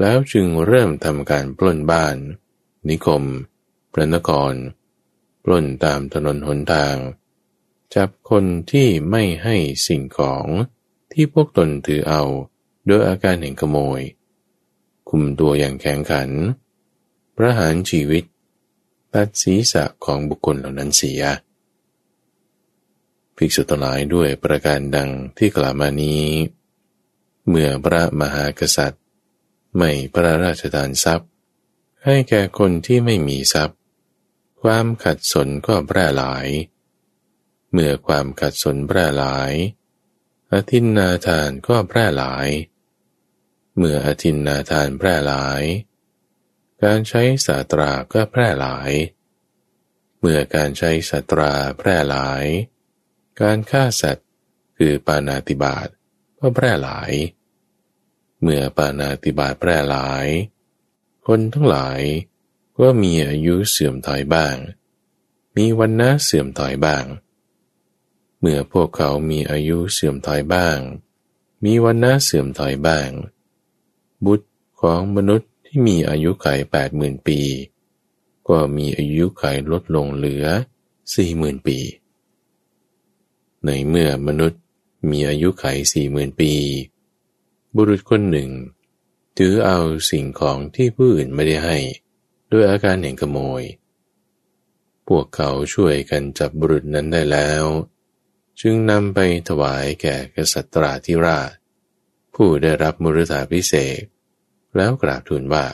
แล้วจึงเริ่มทำการปล้นบ้าน นิคม พระนคร ปล้นตามถนนหนทาง จับคนที่ไม่ให้สิ่งของที่พวกตนถือเอาโดยอาการแห่งขโมย คุมตัวอย่างแข็งขัน ประหารชีวิต ตัดศีรษะของบุคคลเหล่านั้นเสีย ภิกษุทั้งหลายด้วยประการดังที่กล่าวมานี้ เมื่อพระมหากษัตริย์ ไม่พระราชทานทรัพย์ ให้แก่คนที่ไม่มีทรัพย์ ความขัดสนก็แพร่หลาย เมื่อความขัดสนแพร่หลาย อธินนาทานก็แพร่หลาย เมื่ออธินนาทานแพร่หลาย การใช้สาตราก็แพร่หลาย เมื่อการใช้สาตราแพร่หลาย การฆ่าสัตว์คือปานาติบาตก็แพร่หลาย เมื่อปานาติบาตแพร่หลาย คนทั้งหลาย ก็มีอายุเสื่อมถอยบ้าง มีวันนะเสื่อมถอยบ้าง เมื่อพวกเขามีอายุเสื่อมถอยบ้าง มีวันนะเสื่อมถอยบ้าง บุตรของมนุษย์ที่มีอายุไขแปดหมื่นปี ก็มีอายุไขลดลงเหลือสี่หมื่นปี ในเมื่อมนุษย์มีอายุไขสี่หมื่นปี บุรุษคนหนึ่งถือเอาสิ่งของที่ผู้อื่นไม่ได้ให้ ด้วยอาการแห่งขโมย พวกเขาช่วยกันจับบุรุษนั้นได้แล้ว จึงนำไปถวายแก่กษัตราธิราช ผู้ได้รับมุรธาพิเศษ แล้วกราบทูลว่า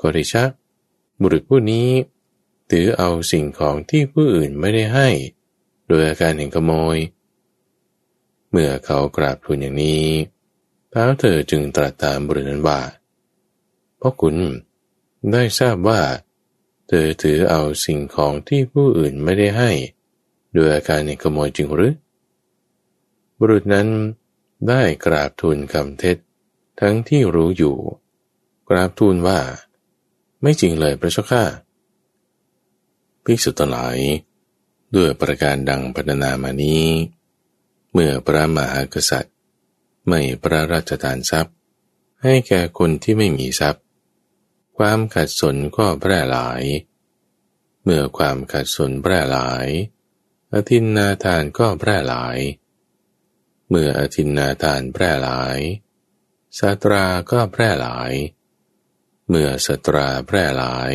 กอริชักบุรุษผู้นี้ ถือเอาสิ่งของที่ผู้อื่นไม่ได้ให้ โดยอาการแห่งขโมย เมื่อเขากราบทูลอย่างนี้แล้วเธอจึงตรัสตามบุรุษนั้นว่าเพราะคุณ ได้ทราบว่า เธอถือเอาสิ่งของที่ผู้อื่นไม่ได้ให้โดยอาการในขโมยจริงหรือ บุรุษนั้นได้กราบทูลคำเท็จ ทั้งที่รู้อยู่ กราบทูลว่า ไม่จริงเลยพระเจ้าข้าภิกษุทั้งหลายด้วยประการดังพรรณนามานี้ เมื่อพระมหากษัตริย์ ไม่พระราชทานทรัพย์ ให้แก่คนที่ไม่มีทรัพย์ ความขัดสนก็แพร่หลาย เมื่อความขัดสนแพร่หลาย อธินนาทานก็แพร่หลาย เมื่ออธินนาทานแพร่หลายสาตราก็แพร่หลาย เมื่อสตราแพร่หลาย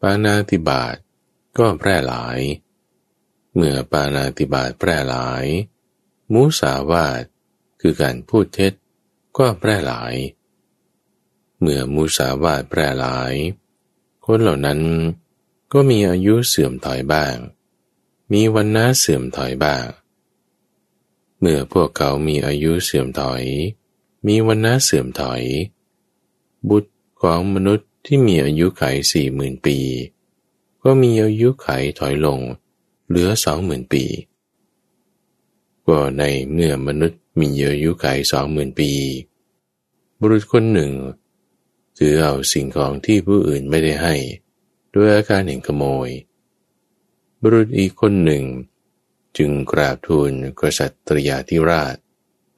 ปานาติบาตก็แพร่หลาย เมื่อปานาติบาตแพร่หลาย มุสาวาตคือการพูดเท็จก็แพร่หลาย เมื่อมุสาวาทแพร่หลาย คนเหล่านั้นก็มีอายุเสื่อมถอยบ้าง มีวันน้าเสื่อมถอยบ้าง เมื่อพวกเขามีอายุเสื่อมถอย มีวันน้าเสื่อมถอย บุตรของมนุษย์ที่มีอายุไขสี่หมื่นปี ก็มีอายุไขถอยลง เหลือสองหมื่นปีก็ในเมื่อมนุษย์มีอายุขัยสองหมื่นปี บุรุษคนหนึ่ง ถือเอาสิ่งของที่ผู้อื่นไม่ได้ให้ ด้วยอาการเห็นขโมย บุรุษอีกคนหนึ่ง จึงกราบทูลกษัตริยาธิราช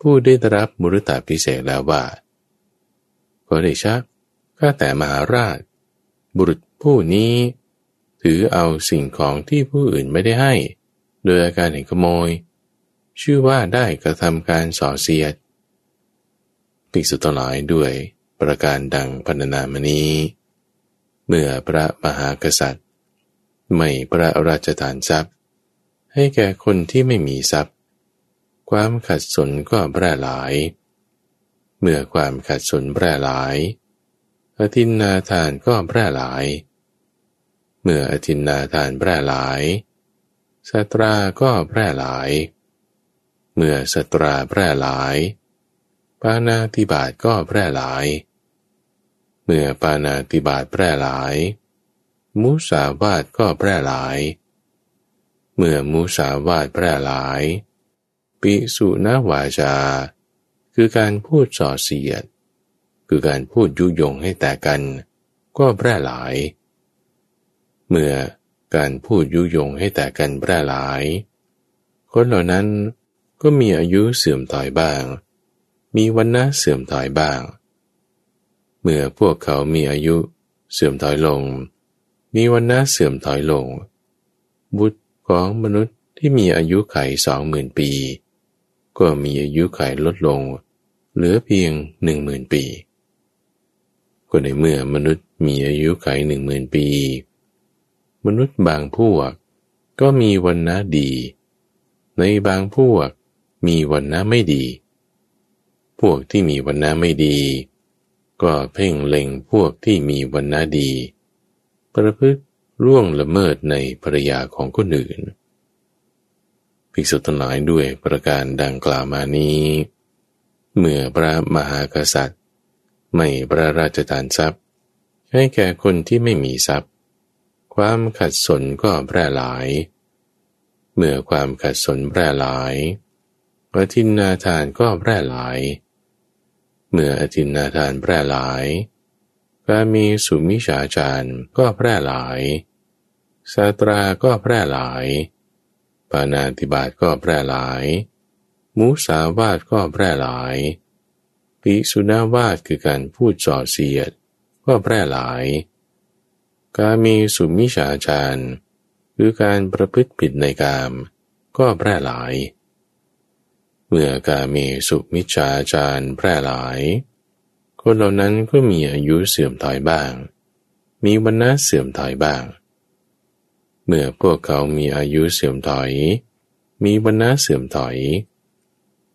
ผู้ได้รับมุรตาพิเศษแล้วว่าขอเดชะข้าแต่มหาราช บุรุษผู้นี้ ถือเอาสิ่งของที่ผู้อื่นไม่ได้ให้ โดยอาการเห็นขโมย ชื่อว่าได้กระทำการส่อเสียด ภิกษุทั้งหลายด้วย ประการดังพรรณนามานี้ เมื่อพระมหากษัตริย์ ไม่พระราชทานทรัพย์ ให้แก่คนที่ไม่มีทรัพย์ ความขัดสนก็แพร่หลาย เมื่อความขัดสนแพร่หลาย อธินนาทานก็แพร่หลาย เมื่ออธินนาทานแพร่หลายสตราก็แพร่หลาย เมื่อสตราแพร่หลายปานาติบาตก็แพร่หลาย มื่อปานาติบาตแพร่หลาย มุสาวาทก็แพร่หลาย เมื่อมุสาวาทแพร่หลาย ปิสุนาวาจา คือการพูดส่อเสียด คือการพูดยุยงให้แต่กัน ก็แพร่หลาย เมื่อการพูดยุยงให้แต่กันแพร่หลาย คนเหล่านั้นก็มีอายุเสื่อมถอยบ้าง มีวันนะเสื่อมถอยบ้าง เมื่อพวกเขามีอายุเสื่อมถอยลง มีวันนะเสื่อมถอยลง บุตรของมนุษย์ที่มีอายุไขสองหมื่นปี ก็มีอายุไขลดลง เหลือเพียงหนึ่งหมื่นปี ก็ในเมื่อมนุษย์มีอายุไขหนึ่งหมื่นปี มนุษย์บางพวก ก็มีวันนะดี ในบางพวกมีวันนะไม่ดี พวกที่มีวันนะไม่ดี ก็เพ่งเล็งพวกที่มีวันนาดี ประพฤติร่วงละเมิดในภรยาของคนอื่น ภิกษุทั้งหลายด้วยประการดังกล่าวมานี้ เมื่อพระมหากษัตริย์ ไม่พระราชทานทรัพย์ ให้แก่คนที่ไม่มีทรัพย์ ความขัดสนก็แพร่หลาย เมื่อความขัดสนแพร่หลายปทินนาทานก็แพร่หลาย เมื่ออธินาทานแพร่หลายการมีสุมิฉาจารก็แพร่หลายสาตราก็แพร่หลาย ปานาติบาตก็แพร่หลาย มุสาวาทก็แพร่หลาย ปิสุนาวาทคือการพูดจ่อเสียด ก็แพร่หลาย การมีสุมิฉาจารคือการประพฤติผิดในกาม ก็แพร่หลาย เมื่อกาเมสุมิจาจารแพร่หลาย คนเหล่านั้นก็มีอายุเสื่อมถอยบ้าง มีวันนะเสื่อมถอยบ้าง เมื่อพวกเขามีอายุเสื่อมถอย มีวันนะเสื่อมถอย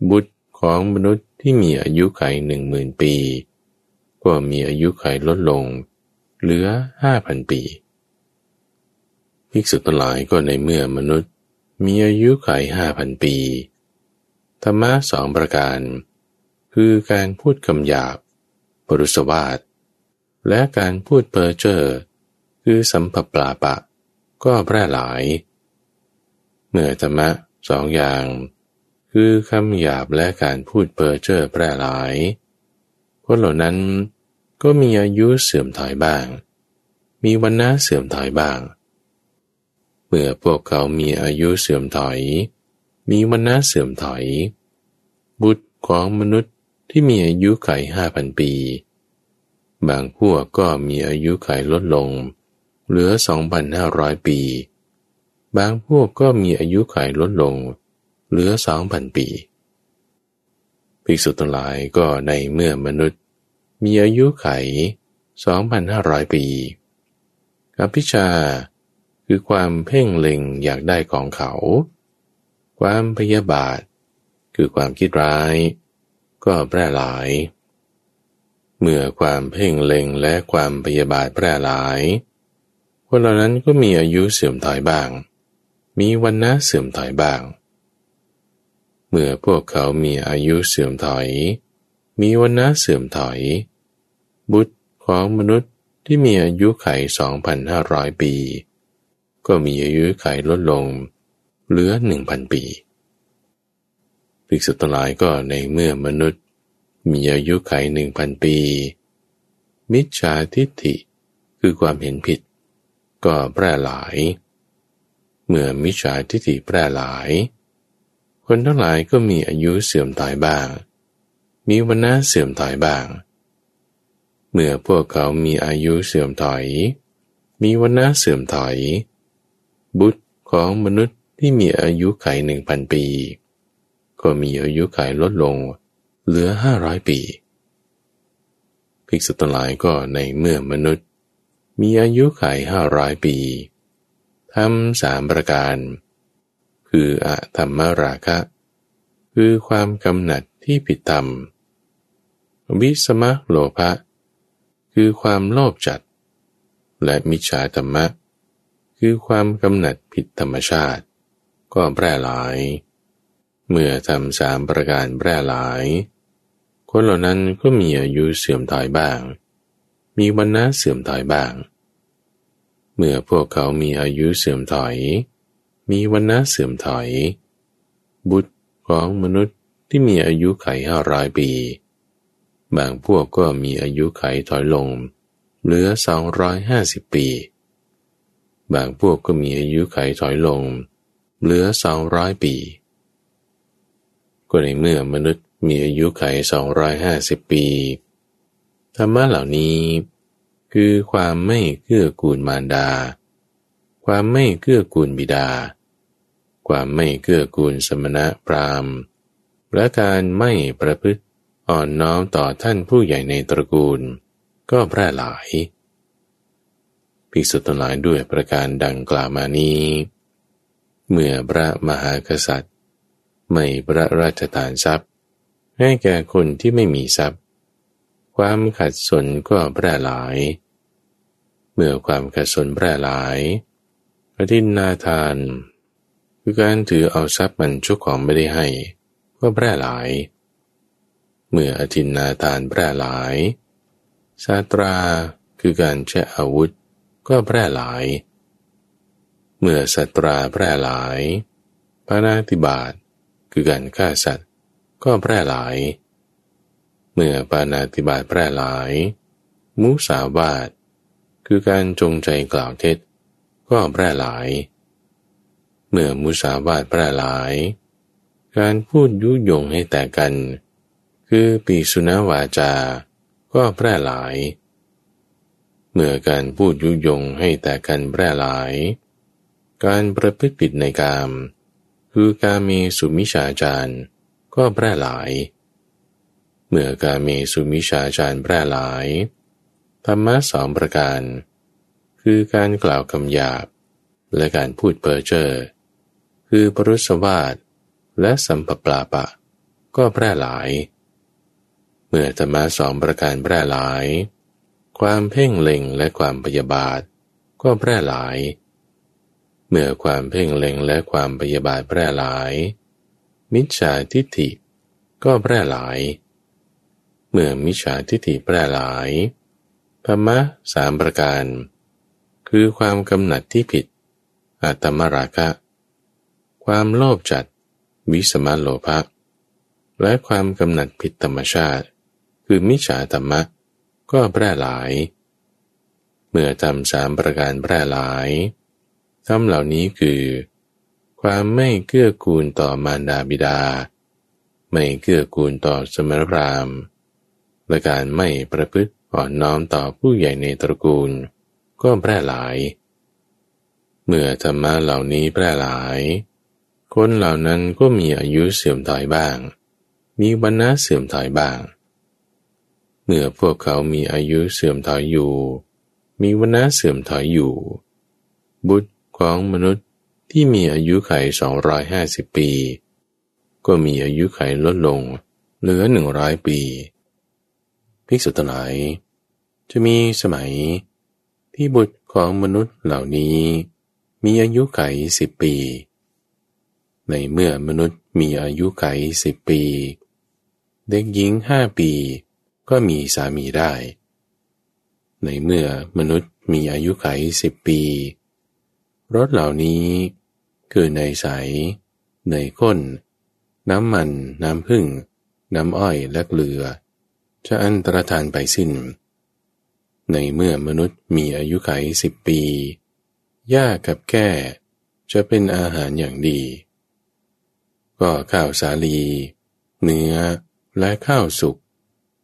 บุตรของมนุษย์ที่มีอายุไขหนึ่งหมื่นปี ก็มีอายุไขลดลง เหลือห้าพันปีภิกษุทั้งหลายก็ในเมื่อมนุษย์มีอายุไขห้าพันปี ธรรมะสองประการ คือการพูดคำหยาบ ปรุสวาทและการพูดเปอร์เจอร์คือสัมผัสปลาปะ ก็แพร่หลาย เมื่อธรรมะสองอย่าง คือคำหยาบและการพูดเปอร์เจอร์แพร่หลายคนเหล่านั้นก็มีอายุเสื่อมถอยบ้าง มีวันนะเสื่อมถอยบ้าง เมื่อพวกเขามีอายุเสื่อมถอย มีวันนะเสื่อมถอย บุตรของมนุษย์ที่มีอายุไขห้าพันปี บางพวกก็มีอายุไขลดลง เหลือสองพันห้าร้อยปี บางพวกก็มีอายุไขลดลง เหลือสองพันปีภิกษุทั้งหลายก็ในเมื่อมนุษย์ มีอายุไขสองพันห้าร้อยปีอภิชาคือความเพ่งเล็งอยากได้ของเขา ความพยาบาท คือความคิดร้าย ก็แพร่หลาย เมื่อความเพ่งเล็งและความพยาบาทแพร่หลายคนเหล่านั้นก็มีอายุเสื่อมถอยบ้าง มีวันนะเสื่อมถอยบ้าง เมื่อพวกเขามีอายุเสื่อมถอย มีวันนะเสื่อมถอย บุตรของมนุษย์ที่มีอายุไข 2,500 ปี ก็มีอายุไขลดลง เหลือหนึ่งพันปีภิกษุทั้งหลายก็ในเมื่อมนุษย์ มีอายุไขหนึ่งพันปี มิจฉาทิฏฐิคือความเห็นผิด ก็แพร่หลาย เมื่อมิจฉาทิฏฐิแพร่หลาย คนทั้งหลายก็มีอายุเสื่อมตายบ้าง มีวันนะเสื่อมตายบ้าง เมื่อพวกเขามีอายุเสื่อมถอย มีวันนะเสื่อมถอย บุตรของมนุษย์ ที่มีอายุไขหนึ่งพันปี ก็มีอายุไขลดลงเหลือห้าร้อยปีภิกษุทั้งหลายก็ในเมื่อมนุษย์ มีอายุไขห้าร้อยปีทำสามประการ คืออะธรรมราคะ คือความกำหนัดที่ผิดธรรม วิสมะโลภะคือความโลภจัด และมิจฉาธรรมะ คือความกำหนัดผิดธรรมชาติ ก็แพร่หลาย เมื่อทำสามประการแพร่หลาย คนเหล่านั้นก็มีอายุเสื่อมถอยบ้าง มีวันนะเสื่อมถอยบ้าง เมื่อพวกเขามีอายุเสื่อมถอย มีวันนะเสื่อมถอย บุตรของมนุษย์ที่มีอายุไขห้าร้อยปี บางพวกก็มีอายุไขถอยลง เหลือสองร้อยห้าสิบปี บางพวกก็มีอายุไขถอยลง เหลือสองร้อยปี ก็ในเมื่อมนุษย์มีอายุไขสองร้อยห้าสิบปี ธรรมะเหล่านี้คือความไม่เกื้อกูลมารดา ความไม่เกื้อกูลบิดา ความไม่เกื้อกูลสมณะพราหมณ์และการไม่ประพฤติอ่อนน้อมต่อท่านผู้ใหญ่ในตระกูล ก็แพร่หลาย ภิกษุทั้งหลายด้วยประการดังกล่าวมานี้ เมื่อพระมหากษัตริย์ ไม่พระราชทานทรัพย์ ให้แก่คนที่ไม่มีทรัพย์ ความขัดสนก็แพร่หลาย เมื่อความขัดสนแพร่หลายอทินนาทาน คือการถือเอาทรัพย์มันชุกของไม่ได้ให้ก็แพร่หลาย เมื่ออทินนาทานแพร่หลายซาตราคือการใช้อาวุธก็แพร่หลาย เมื่อสัตราแพร่หลายปานาติบาตคือการฆ่าสัตว์ก็แพร่หลาย เมื่อปานาติบาตแพร่หลาย มุสาวาตคือการจงใจกล่าวเท็จ ก็แพร่หลาย เมื่อมุสาวาทแพร่หลาย การพูดยุยงให้แต่กัน คือปีสุนาวาจา ก็แพร่หลาย เมื่อการพูดยุยงให้แต่กันแพร่หลาย การประพฤติผิดในกาม คือการมีสุมิชาจารก็แพร่หลาย เมื่อการมีสุมิชาจารแพร่หลายธรรมะสองประการ คือการกล่าวคำหยาบ และการพูดเปอร์เจอร์คือปรุสวาทและสัมปปลาปะ ก็แพร่หลาย เมื่อธรรมะสองประการแพร่หลาย ความเพ่งเล็งและความพยาบาท ก็แพร่หลาย เมื่อความเพ่งเล็งและความพยาบาทแพร่หลาย มิจฉาทิฏฐิก็แพร่หลาย เมื่อมิจฉาทิฏฐิแพร่หลายธรรมะสามประการ คือความกำหนัดที่ผิดอาตมราคะ ความโลภจัด วิสมาโลภะและความกำหนัดผิดธรรมชาติ คือมิจฉาธรรมะ ก็แพร่หลาย เมื่อทำสามประการแพร่หลาย ทำเหล่านี้คือ ความไม่เกื้อกูลต่อมารดาบิดา ไม่เกื้อกูลต่อสมรพรามและการไม่ประพฤติอ่อนน้อมต่อผู้ใหญ่ในตระกูล ก็แพร่หลาย เมื่อธรรมะเหล่านี้แพร่หลาย คนเหล่านั้นก็มีอายุเสื่อมถอยบ้าง มีบรรณะเสื่อมถอยบ้าง เมื่อพวกเขามีอายุเสื่อมถอยอยู่ มีวรรณะเสื่อมถอยอยู่ บุตร ของมนุษย์ที่มีอายุไขสองร้อยห้าสิบปี ก็มีอายุไขลดลงเหลือหนึ่งร้อยปี ภิกษุทั้งหลาย จะมีสมัยที่บุตรของมนุษย์เหล่านี้ มีอายุไขสิบปี ในเมื่อมนุษย์มีอายุไขสิบปี เด็กหญิงห้าปี ก็มีสามีได้ ในเมื่อมนุษย์มีอายุไขสิบปี รถเหล่านี้ คือเนยใส เนยข้น น้ำมัน น้ำผึ้ง น้ำอ้อยและเกลือ จะอันตรธานไปสิ้น ในเมื่อมนุษย์มีอายุไขสิบปีหญ้ากับแก้จะเป็นอาหารอย่างดี ก็ข้าวสาลี เนื้อและข้าวสุก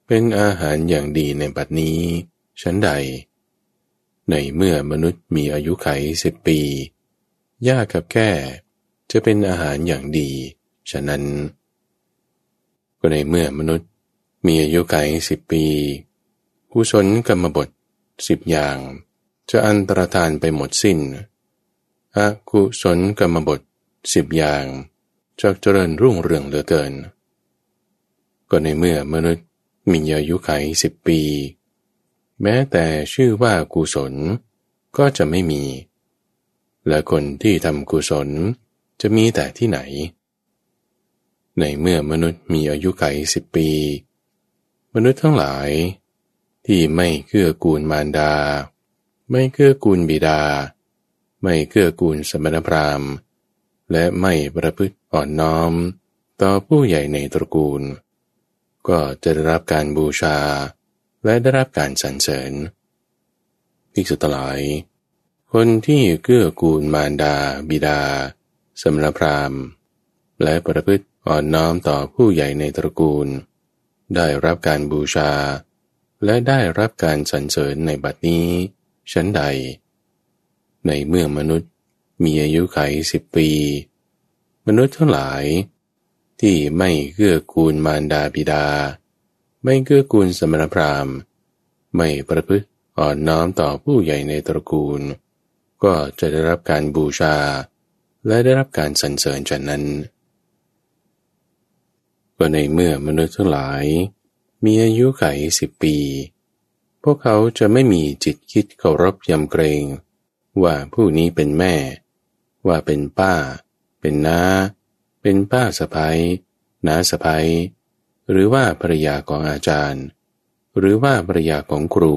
เป็นอาหารอย่างดีในบัดนี้ชั้นใด ในเมื่อมนุษย์มีอายุไขสิบปีหญ้ากับแก่จะเป็นอาหารอย่างดี ฉะนั้น ก็ในเมื่อมนุษย์มีอายุไขสิบปีกุศลกรรมบทสิบอย่าง จะอันตรธานไปหมดสิน้นอกุศลกรรมบทสิบอย่างจะเจริญรุ่งเรืองเหลือเกิน ก็ในเมื่อมนุษย์มีอายุไขสิบปี แม้แต่ชื่อว่ากุศลก็จะไม่มี และคนที่ทำกุศลจะมีแต่ที่ไหน ในเมื่อมนุษย์มีอายุไขสิบปี มนุษย์ทั้งหลายที่ไม่เกื้อกูลมารดา ไม่เกื้อกูลบิดา ไม่เกื้อกูลสมณพราหมณ์ และไม่ประพฤติอ่อนน้อม ต่อผู้ใหญ่ในตระกูล ก็จะได้รับการบูชา และได้รับการสรรเสริญภิกษุตหลายคนที่เกื้อกูลมารดา บิดา สมณพราหมณ์ และประพฤติอ่อนน้อมต่อผู้ใหญ่ในตระกูล ได้รับการบูชา และได้รับการสรรเสริญในบัดนี้ชั้นใด ในเมื่อมนุษย์มีอายุไขสิบปี มนุษย์ทั้งหลาย ที่ไม่เกื้อกูลมารดาบิดา ไม่เกื้อกูลสมณพราหมณ์ ไม่ประพฤติอ่อนน้อมต่อผู้ใหญ่ในตระกูล ก็จะได้รับการบูชา และได้รับการสรรเสริญจากนั้นก็ในเมื่อมนุษย์ทั้งหลาย มีอายุไขสิบปี พวกเขาจะไม่มีจิตคิดเคารพยำเกรง ว่าผู้นี้เป็นแม่ ว่าเป็นป้า เป็นน้า เป็นป้าสะพ้ยน้าสะพ้ย หรือว่าภรรยาของอาจารย์ หรือว่าภรรยาของครู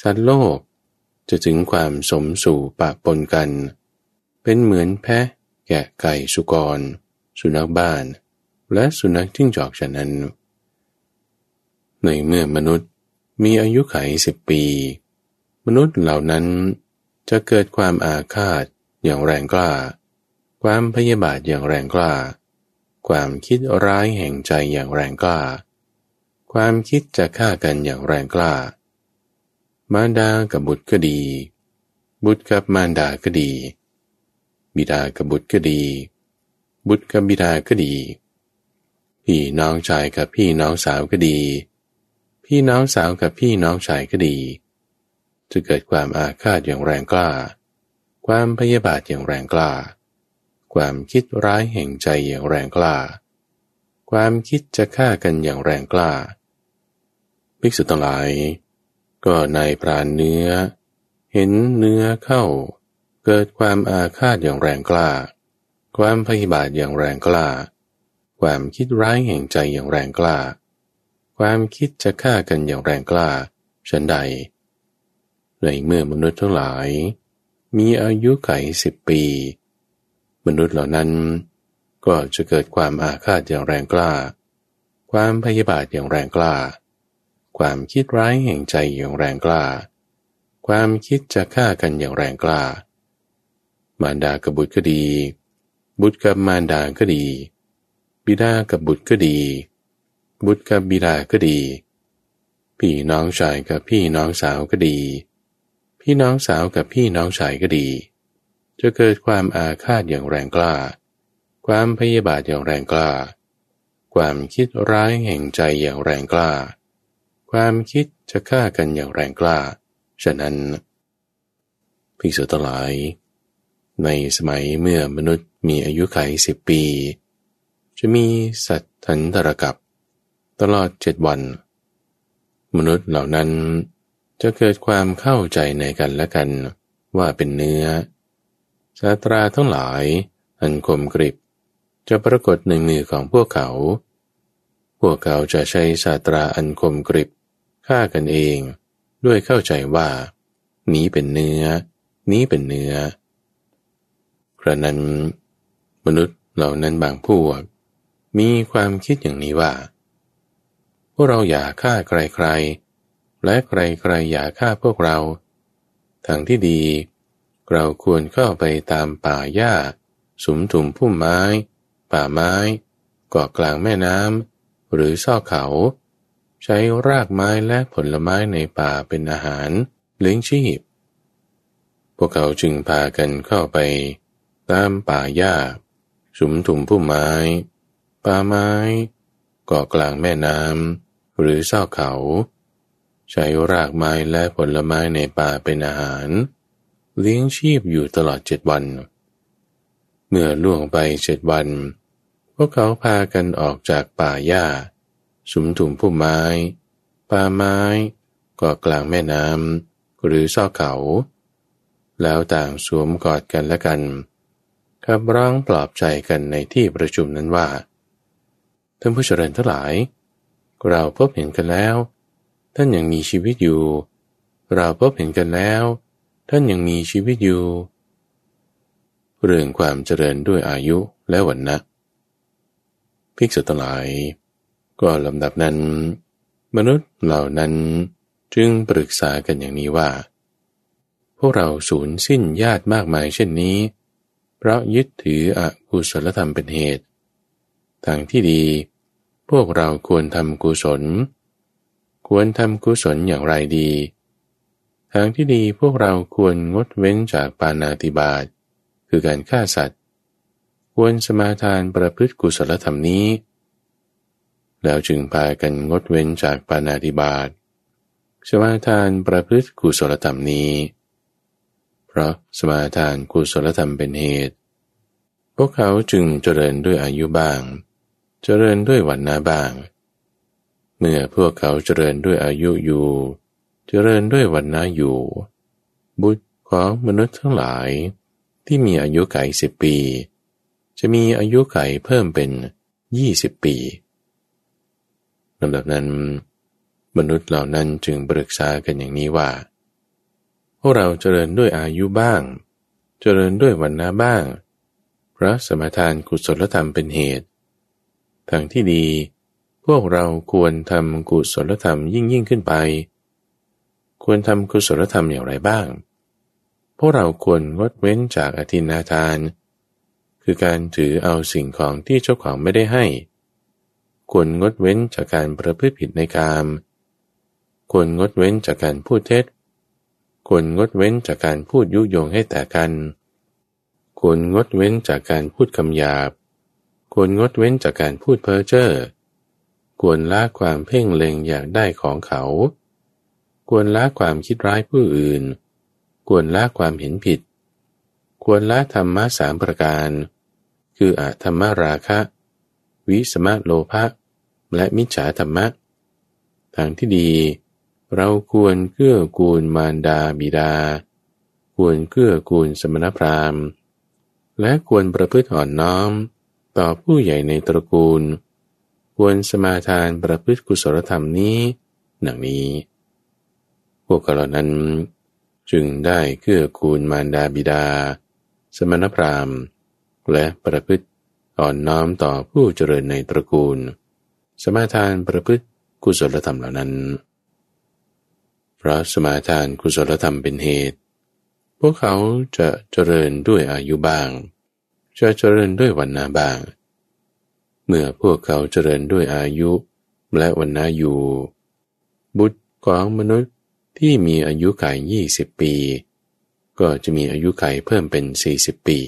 สัตว์โลกจะถึงความสมสู่ปะปนกัน เป็นเหมือนแพะ แกะไก่สุกร สุนัขบ้าน และสุนัขจิ้งจอกฉะนั้น ในเมื่อมนุษย์มีอายุไขสิบปี มนุษย์เหล่านั้นจะเกิดความอาฆาตอย่างแรงกล้า ความพยาบาทอย่างแรงกล้า ความคิดร้ายแห่งใจอย่างแรงกล้า ความคิดจะฆ่ากันอย่างแรงกล้า มารดากับบุตรก็ดี บุตรกับมารดาก็ดี บิดากับบุตรก็ดี บุตรกับบิดาก็ดี พี่น้องชายกับพี่น้องสาวก็ดี พี่น้องสาวกับพี่น้องชายก็ดี จะเกิดความอาฆาตอย่างแรงกล้า ความพยาบาทอย่างแรงกล้า ความคิดร้ายแห่งใจอย่างแรงกล้า ความคิดจะฆ่ากันอย่างแรงกล้า ภิกษุทั้งหลาย ก็นายพรานเนื้อ เห็นเนื้อเข้า เกิดความอาฆาตอย่างแรงกล้า ความพยาบาทอย่างแรงกล้า ความคิดร้ายแห่งใจอย่างแรงกล้า ความคิดจะฆ่ากันอย่างแรงกล้าฉันใด ในเมื่อมนุษย์ทั้งหลาย มีอายุไขสิบปี มนุษย์เหล่านั้น ก็จะเกิดความอาฆาตอย่างแรงกล้า ความพยาบาทอย่างแรงกล้า ความคิดร้ายแห่งใจอย่างแรงกล้า ความคิดจะฆ่ากันอย่างแรงกล้า มารดากับบุตรก็ดี บุตรกับมารดาก็ดี บิดากับบุตรก็ดี บุตรกับบิดาก็ดี พี่น้องชายกับพี่น้องสาวก็ดี พี่น้องสาวกับพี่น้องชายก็ดี จะเกิดความอาฆาตอย่างแรงกล้า ความพยาบาทอย่างแรงกล้า ความคิดร้ายแห่งใจอย่างแรงกล้า ความคิดจะฆ่ากันอย่างแรงกล้า ฉะนั้นภิกษุทั้งหลาย ในสมัยเมื่อมนุษย์มีอายุขัยสิบปี จะมีสัตว์ทันตรกับ ตลอดเจ็ดวัน มนุษย์เหล่านั้นจะเกิดความเข้าใจในกันและกันว่าเป็นเนื้อาตราทั้งหลาย อันคมกริบ จะปรากฏในมือของพวกเขา พวกเขาจะใช้สาตราอันคมกริบฆ่ากันเอง ด้วยเข้าใจว่า นี้เป็นเนื้อ นี้เป็นเนื้อกระนั้น มนุษย์เหล่านั้นบางพวก มีความคิดอย่างนี้ว่า พวกเราอย่าฆ่าใครๆ และใครๆอย่าฆ่าพวกเราทางที่ดี เราควรเข้าไปตามป่าหญ้าสุมถุมพุ่มไม้ ป่าไม้เกาะกลางแม่น้ำหรือซอกเขา ใช้รากไม้และผลไม้ในป่าเป็นอาหารเลี้ยงชีพ พวกเขาจึงพากันเข้าไป ตามป่าหญ้าสุมถุมพุ่มไม้ ป่าไม้เกาะกลางแม่น้ำหรือซอกเขา ใช้รากไม้และผลไม้ในป่าเป็นอาหาร เลี้ยงชีพอยู่ตลอดเจ็ดวัน เมื่อล่วงไปเจ็ดวัน พวกเขาพากันออกจากป่าหญ้าสุมถุมพุ่มไม้ ป่าไม้กาะกลางแม่น้ำหรือซอกเขา แล้วต่างสวมกอดกันและกันขับร้องปลอบใจกันในที่ประชุมนั้นว่าท่านผู้เจริญทั้งหลาย เราพบเห็นกันแล้ว ท่านยังมีชีวิตอยู่ เราพบเห็นกันแล้ว ท่านยังมีชีวิตอยู่ เรื่องความเจริญด้วยอายุและวันนะภิกษุทั้งหลาย ก็ลำดับนั้น มนุษย์เหล่านั้นจึงปรึกษากันอย่างนี้ว่า พวกเราสูญสิ้นญาติมากมายเช่นนี้ เพราะยึดถืออกุศลธรรมเป็นเหตุทางที่ดี พวกเราควรทำกุศล ควรทำกุศลอย่างไรดี ทางที่ดีพวกเราควรงดเว้นจากปานาติบาตคือการฆ่าสัตว์ ควรสมาทานประพฤติกุศลธรรมนี้ แล้วจึงพากันงดเว้นจากปานาติบาตสมาทานประพฤติกุศลธรรมนี้ เพราะสมาทานกุศลธรรมเป็นเหตุ พวกเขาจึงเจริญด้วยอายุบ้าง เจริญด้วยวันนาบ้าง เมื่อพวกเขาเจริญด้วยอายุอยู่ จริญด้วยวันนาอยู่ บุตรของมนุษย์ทั้งหลาย ที่มีอายุไขสิบปี จะมีอายุไขเพิ่มเป็นยี่สิบปีลำดับนั้น มนุษย์เหล่านั้นจึงปรึกษากันอย่างนี้ว่า พวกเราเจริญด้วยอายุบ้าง เจริญด้วยวันนาบ้าง พระสมทานกุศลธรรมเป็นเหตุทางที่ดี พวกเราควรทำกุศลธรรมยิ่งยิ่งขึ้นไป ควรทำกุศลธรรมอย่างไรบ้าง พวกเราควรงดเว้นจากอธินาทาน คือการถือเอาสิ่งของที่เจ้าของไม่ได้ให้ ควรงดเว้นจากการประพฤติผิดในกาม ควรงดเว้นจากการพูดเท็จ ควรงดเว้นจากการพูดยุยงให้แต่กัน ควรงดเว้นจากการพูดคำหยาบ ควรงดเว้นจากการพูดเพ้อเจ้อ ควรละความเพ่งเล็งอยากได้ของเขา ควรละความคิดร้ายผู้อื่น ควรละความเห็นผิด ควรละธรรมะสามประการ คืออาธรรมราคะ วิสมะโลภะและมิจฉาธรรมะ ทางที่ดี เราควรเกื้อกูลมารดาบิดา ควรเกื้อกูลสมณพราหมณ์ และควรประพฤติอ่อนน้อม ต่อผู้ใหญ่ในตระกูล ควรสมาทานประพฤติกุศลธรรมนี้ดังนี้ วกเรานั้น จึงได้เกื้อกูลมารดาบิดา สมณพราหมณ์ และประพฤติอ่อนน้อมต่อผู้เจริญในตระกูล สมาทานประพฤติกุศลธรรมเหล่านั้น เพราะสมาทานกุศลธรรมเป็นเหตุ พวกเขาจะเจริญด้วยอายุบ้าง จะเจริญด้วยวันนาบาง เมื่อพวกเขาเจริญด้วยอายุและวันนาอยู่ บุตรของมนุษย์ ที่มีอายุขัยยี่สิบปี ก็จะมีอายุขัยเพิ่มเป็นสี่สิบปี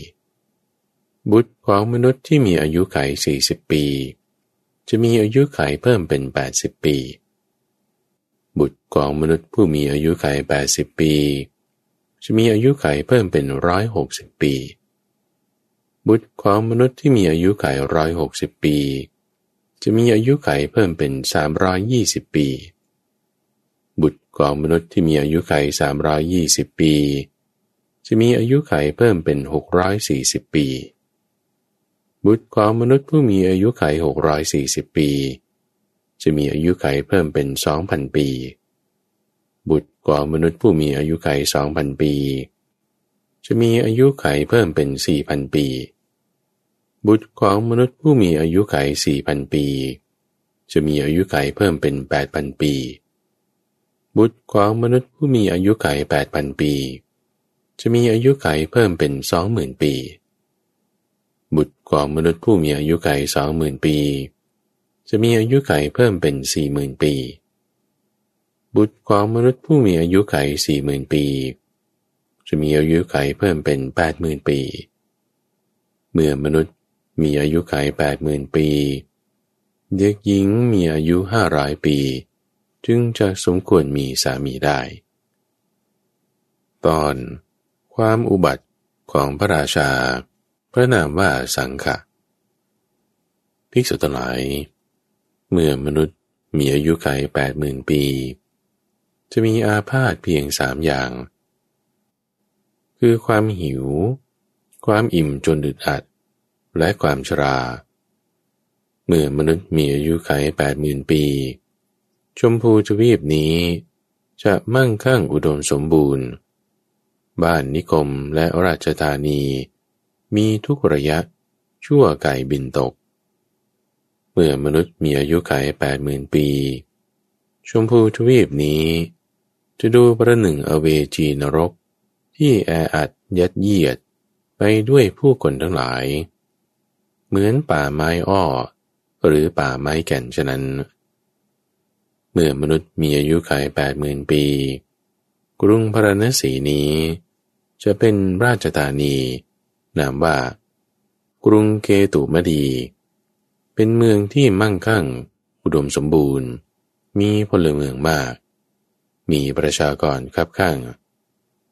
บุตรของมนุษย์ที่มีอายุขัยสี่สิบปี จะมีอายุขัยเพิ่มเป็นแปดสิบปี บุตรของมนุษย์ผู้มีอายุขัยแปดสิบปี จะมีอายุขัยเพิ่มเป็นร้อยหกสิบปี บุตรของมนุษย์ที่มีอายุขัยร้อยหกสิบปี จะมีอายุขัยเพิ่มเป็นสามร้อยยี่สิบปี บุตรของมนุษย์ที่มีอายุขัยสามร้อยยี่สิบปี จะมีอายุขัยเพิ่มเป็นหกร้อยสี่สิบปี บุตรของมนุษย์ผู้มีอายุขัยหกร้อยสี่สิบปี จะมีอายุขัยเพิ่มเป็นสองพันปี บุตรของมนุษย์ผู้มีอายุขัยสองพันปี จะมีอายุขัยเพิ่มเป็นสี่พันปี บุตรของมนุษย์ผู้มีอายุขัยสี่พันปี จะมีอายุขัยเพิ่มเป็นแปดพันปี บุตรของมนุษย์ผู้มีอายุขัยแปดพันปี จะมีอายุไขเพิ่มเป็นสองหมื่นปี บุตรของมนุษย์ผู้มีอายุไขสองหมื่นปี จะมีอายุไขเพิ่มเป็นสี่หมื่นปี บุตรของมนุษย์ผู้มีอายุไขสี่หมื่นปี จะมีอายุไขเพิ่มเป็นแปดหมื่นปี เมื่อมนุษย์มีอายุไขแปดหมื่นปี เด็กหญิงมีอายุห้าร้อยปี จึงจะสมควรมีสามีได้ ตอน ความอุบัติของพระราชา พระนามว่าสังขะภิกษุทั้งหลาย เมื่อมนุษย์มีอายุไขแปดหมื่นปี จะมีอาพาธเพียงสามอย่าง คือความหิว ความอิ่มจนอึดอัด และความชรา เมื่อมนุษย์มีอายุไขแปดหมื่นปี ชมพูทวีปนี้ จะมั่งคั่งอุดมสมบูรณ์ บ้านนิคมและราชธานี มีทุกระยะชั่วไก่บินตก เมื่อมนุษย์มีอายุขัยแปดหมื่นปี ชมพูทวีปนี้ จะดูประหนึ่งอเวจีนรก ที่แออัดยัดเยียดไปด้วยผู้คนทั้งหลาย เหมือนป่าไม้อ้อ หรือป่าไม้แก่นฉะนั้น เมื่อมนุษย์มีอายุขัยแปดหมื่นปี กรุงพระนศีนี้ จะเป็นราชธานี นามว่า กรุงเกตุมดี เป็นเมืองที่มั่งคั่ง อุดมสมบูรณ์ มีพลเมืองมาก มีประชากรคับข้าง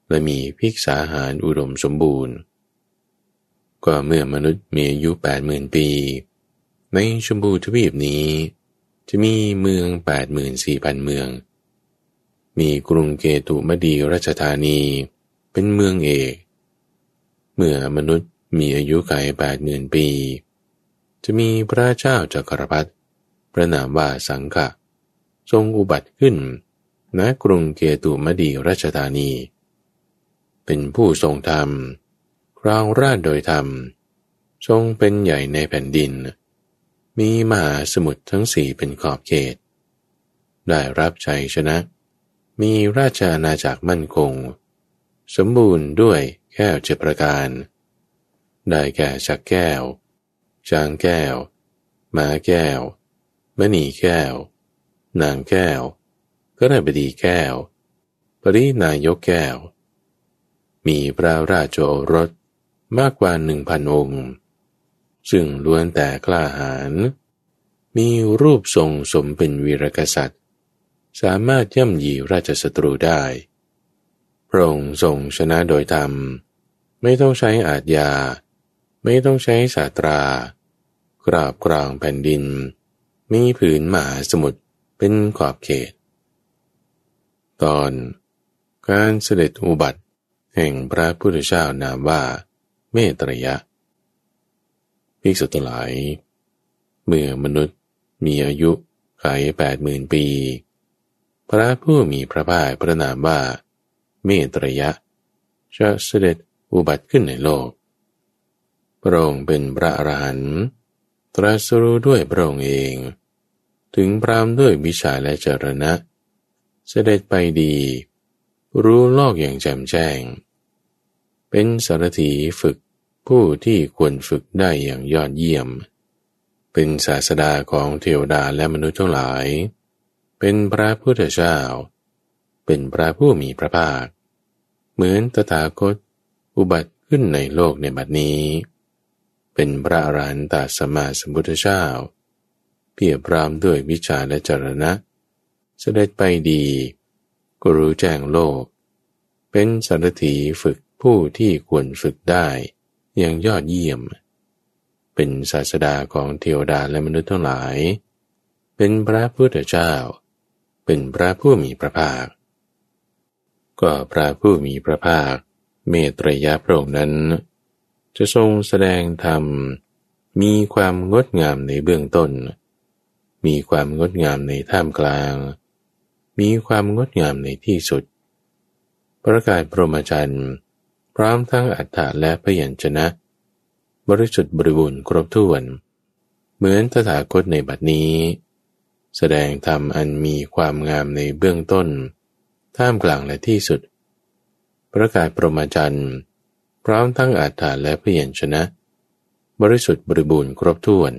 และมีพิกษาหารอุดมสมบูรณ์ ก็เมื่อมนุษย์มีอายุแปดหมื่นปี ในชมพูทวีปนี้ จะมีเมืองแปดหมื่นสี่พันเมือง มีกรุงเกตุมดีราชธานี เป็นเมืองเอก เมื่อมนุษย์มีอายุขัยแปดหมื่นปี จะมีพระเจ้าจักรพรรดิพระนามว่าสังฆะทรงอุบัติขึ้นณกรุงเกตุมดีราชธานี เป็นผู้ทรงธรรมครองราชโดยธรรม ทรงเป็นใหญ่ในแผ่นดิน มีมหาสมุทรทั้งสี่เป็นขอบเขต ได้รับชัยชนะ มีราชอาณาจักรมั่นคง สมบูรณ์ด้วยแก้วเจประการ ได้แก่ชักแก้วช้างแก้ว มาแก้ว มณีแก้ว นางแก้ว ก็ได้บดีแก้ว ปรินายกแก้ว มีพระราชโอรสมากกว่าหนึ่งพันองค์ ซึ่งล้วนแต่กล้าหาญมีรูปทรงสมเป็นวีรกษัตริย์ สามารถย่ำยีราชสตรูได้ พระองค์ทรงชนะโดยธรรม ไม่ต้องใช้อาจยา ไม่ต้องใช้สาตรากราบกรางแผ่นดิน มีผืนหมาสมุทรเป็นขอบเขต ตอนการเสด็จอุบัติแห่งพระพุทธเจ้านามว่าเมตรยะ ภิกษุทั้งหลาย เมื่อมนุษย์มีอายุไขแปดหมื่นปี พระผู้มีพระภาคพระนามว่า เมตรยะ จะเสด็จอุบัติขึ้นในโลก พระองค์เป็นพระอรหันต์ตรัสรู้ด้วยพระองค์เอง ถึงพรามด้วยวิชาและจรณะ เสด็จไปดี รู้โลกอย่างแจ่มแจ้ง เป็นสารถีฝึก ผู้ที่ควรฝึกได้อย่างยอดเยี่ยม เป็นศาสดาของเทวดาและมนุษย์ทั้งหลาย เป็นพระพุทธเจ้า เป็นพระผู้มีพระภาค เหมือนตถาคตอุบัติขึ้นในโลกในบัดนี้ เป็นพระอรหันตสมมาสมพุทธเจ้า เพียบพรามด้วยวิชาและจรณะ เสด็จไปดีก็รู้แจ้งโลก เป็นสารถีฝึกผู้ที่ควรฝึกได้ อย่างยอดเยี่ยม เป็นศาสดาของเทวดาและมนุษย์ทั้งหลาย เป็นพระพุทธเจ้า เป็นพระผู้มีพระภาค ก็พระผู้มีพระภาค เมตรยะพระองค์นั้น จะทรงแสดงธรรม มีความงดงามในเบื้องต้น มีความงดงามในท่ามกลาง มีความงดงามในที่สุด ประกาศพรหมจรรย์ พร้อมทั้งอัฏฐะและพยัญชนะ บริสุทธิ์บริบูรณ์ครบถ้วน เหมือนตถาคตในบัดนี้ แสดงธรรมอันมีความงามในเบื้องต้น ท่ามกลางและที่สุด ประกาศปรมาจันทร์พร้อมทั้งอาถรรพ์และพยัญชนะ บริสุทธิ์บริบูรณ์ครบถ้วน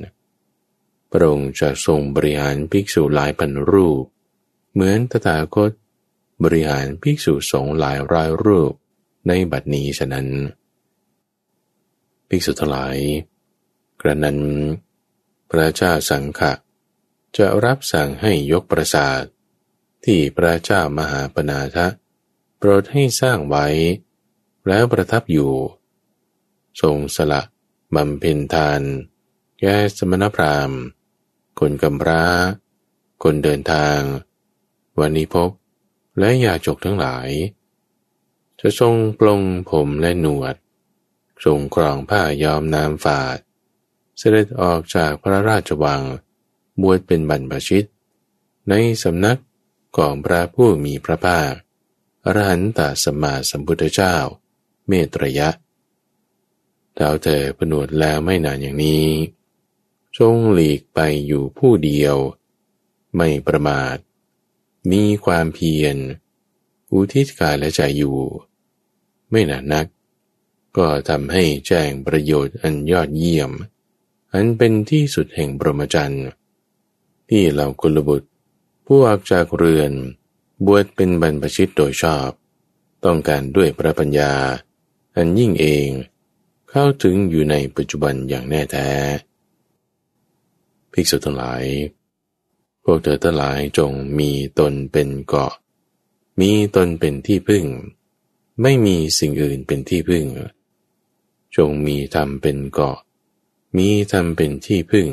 พระองค์จะทรงบริหารภิกษุหลายพันรูป เหมือนตถาคต บริหารภิกษุสงฆ์หลายร้อยรูป ในบัดนี้ฉะนั้น ภิกษุทั้งหลาย กระนั้น พระเจ้าสังฆะจะรับสั่งให้ยกประสาท ที่พระเจ้ามหาปนาทะโปรดให้สร้างไว้ แล้วประทับอยู่ ทรงสละบำเพ็ญทาน แก่สมณพราหมณ์ คนกำพร้า คนเดินทาง วันนี้พบและยาจกทั้งหลาย จะทรงปลงผมและหนวด ทรงกรองผ้ายอมน้ำฝาด เสด็จออกจากพระราชวัง บวชเป็นบรรพชิต ในสำนักของพระผู้มีพระภาคอรหันตสัมมาสัมพุทธเจ้า เมตรยะดาวเธอผนวดแล้วไม่นานอย่างนี้จงหลีกไปอยู่ผู้เดียว ไม่ประมาท มีความเพียร อุทิศกายและใจอยู่ ไม่นานนัก ก็ทำให้แจ้งประโยชน์อันยอดเยี่ยม อันเป็นที่สุดแห่งบรมจันทร์ที่เหล่ากุลบุตร ผู้ออกจากเรือน บวชเป็นบรรพชิตโดยชอบ ต้องการด้วยพระปัญญา อันยิ่งเองเข้าถึงอยู่ในปัจจุบันอย่างแน่แท้ ภิกษุทั้งหลาย พวกเธอทั้งหลายจงมีตนเป็นเกาะ มีตนเป็นที่พึ่ง ไม่มีสิ่งอื่นเป็นที่พึ่ง จงมีธรรมเป็นเกาะ มีธรรมเป็นที่พึ่ง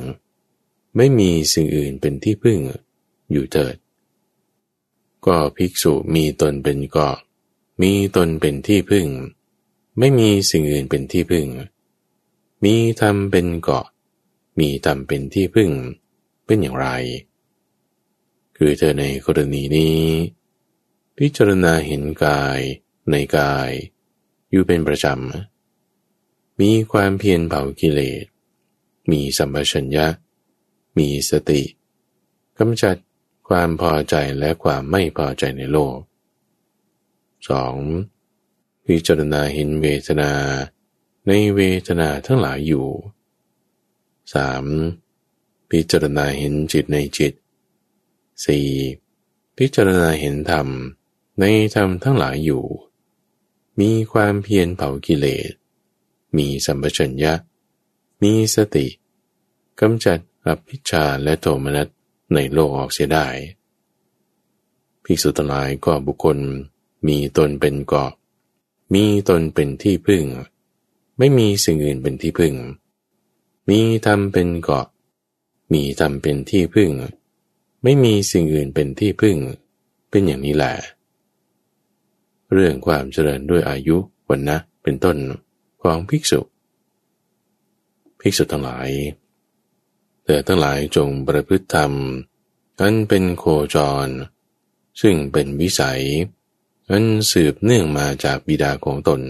ไม่มีสิ่งอื่นเป็นที่พึ่ง อยู่เถิด ก็ภิกษุมีตนเป็นเกาะ มีตนเป็นที่พึ่ง ไม่มีสิ่งอื่นเป็นที่พึ่ง มีธรรมเป็นเกาะ มีธรรมเป็นที่พึ่ง เป็นอย่างไร คือเธอในกรณีนี้ พิจารณาเห็นกาย ในกายอยู่เป็นประจำ มีความเพียรเผากิเลส มีสัมปชัญญะ มีสติกำจัดความพอใจและความไม่พอใจในโลก 2. พิจารณาเห็นเวทนาในเวทนาทั้งหลายอยู่ 3. พิจารณาเห็นจิตในจิต 4. พิจารณาเห็นธรรมในธรรมทั้งหลายอยู่ มีความเพียรเผากิเลส มีสัมปชัญญะ มีสติกำจัดอภิชาและโทมนัสในโลกออกเสียได้ภิกษุทั้งหลายก็บุคคลมีตนเป็นเกาะ มีตนเป็นที่พึ่ง ไม่มีสิ่งอื่นเป็นที่พึ่ง มีธรรมเป็นเกาะ มีธรรมเป็นที่พึ่ง ไม่มีสิ่งอื่นเป็นที่พึ่ง เป็นอย่างนี้แหละ เรื่องความเจริญด้วยอายุวันนะเป็นต้นของภิกษุ ภิกษุทั้งหลาย เธอทั้งหลายจงประพฤติธรรมอันเป็นโคจร ซึ่งเป็นวิสัย อันสืบเนื่องมาจากบิดาของตน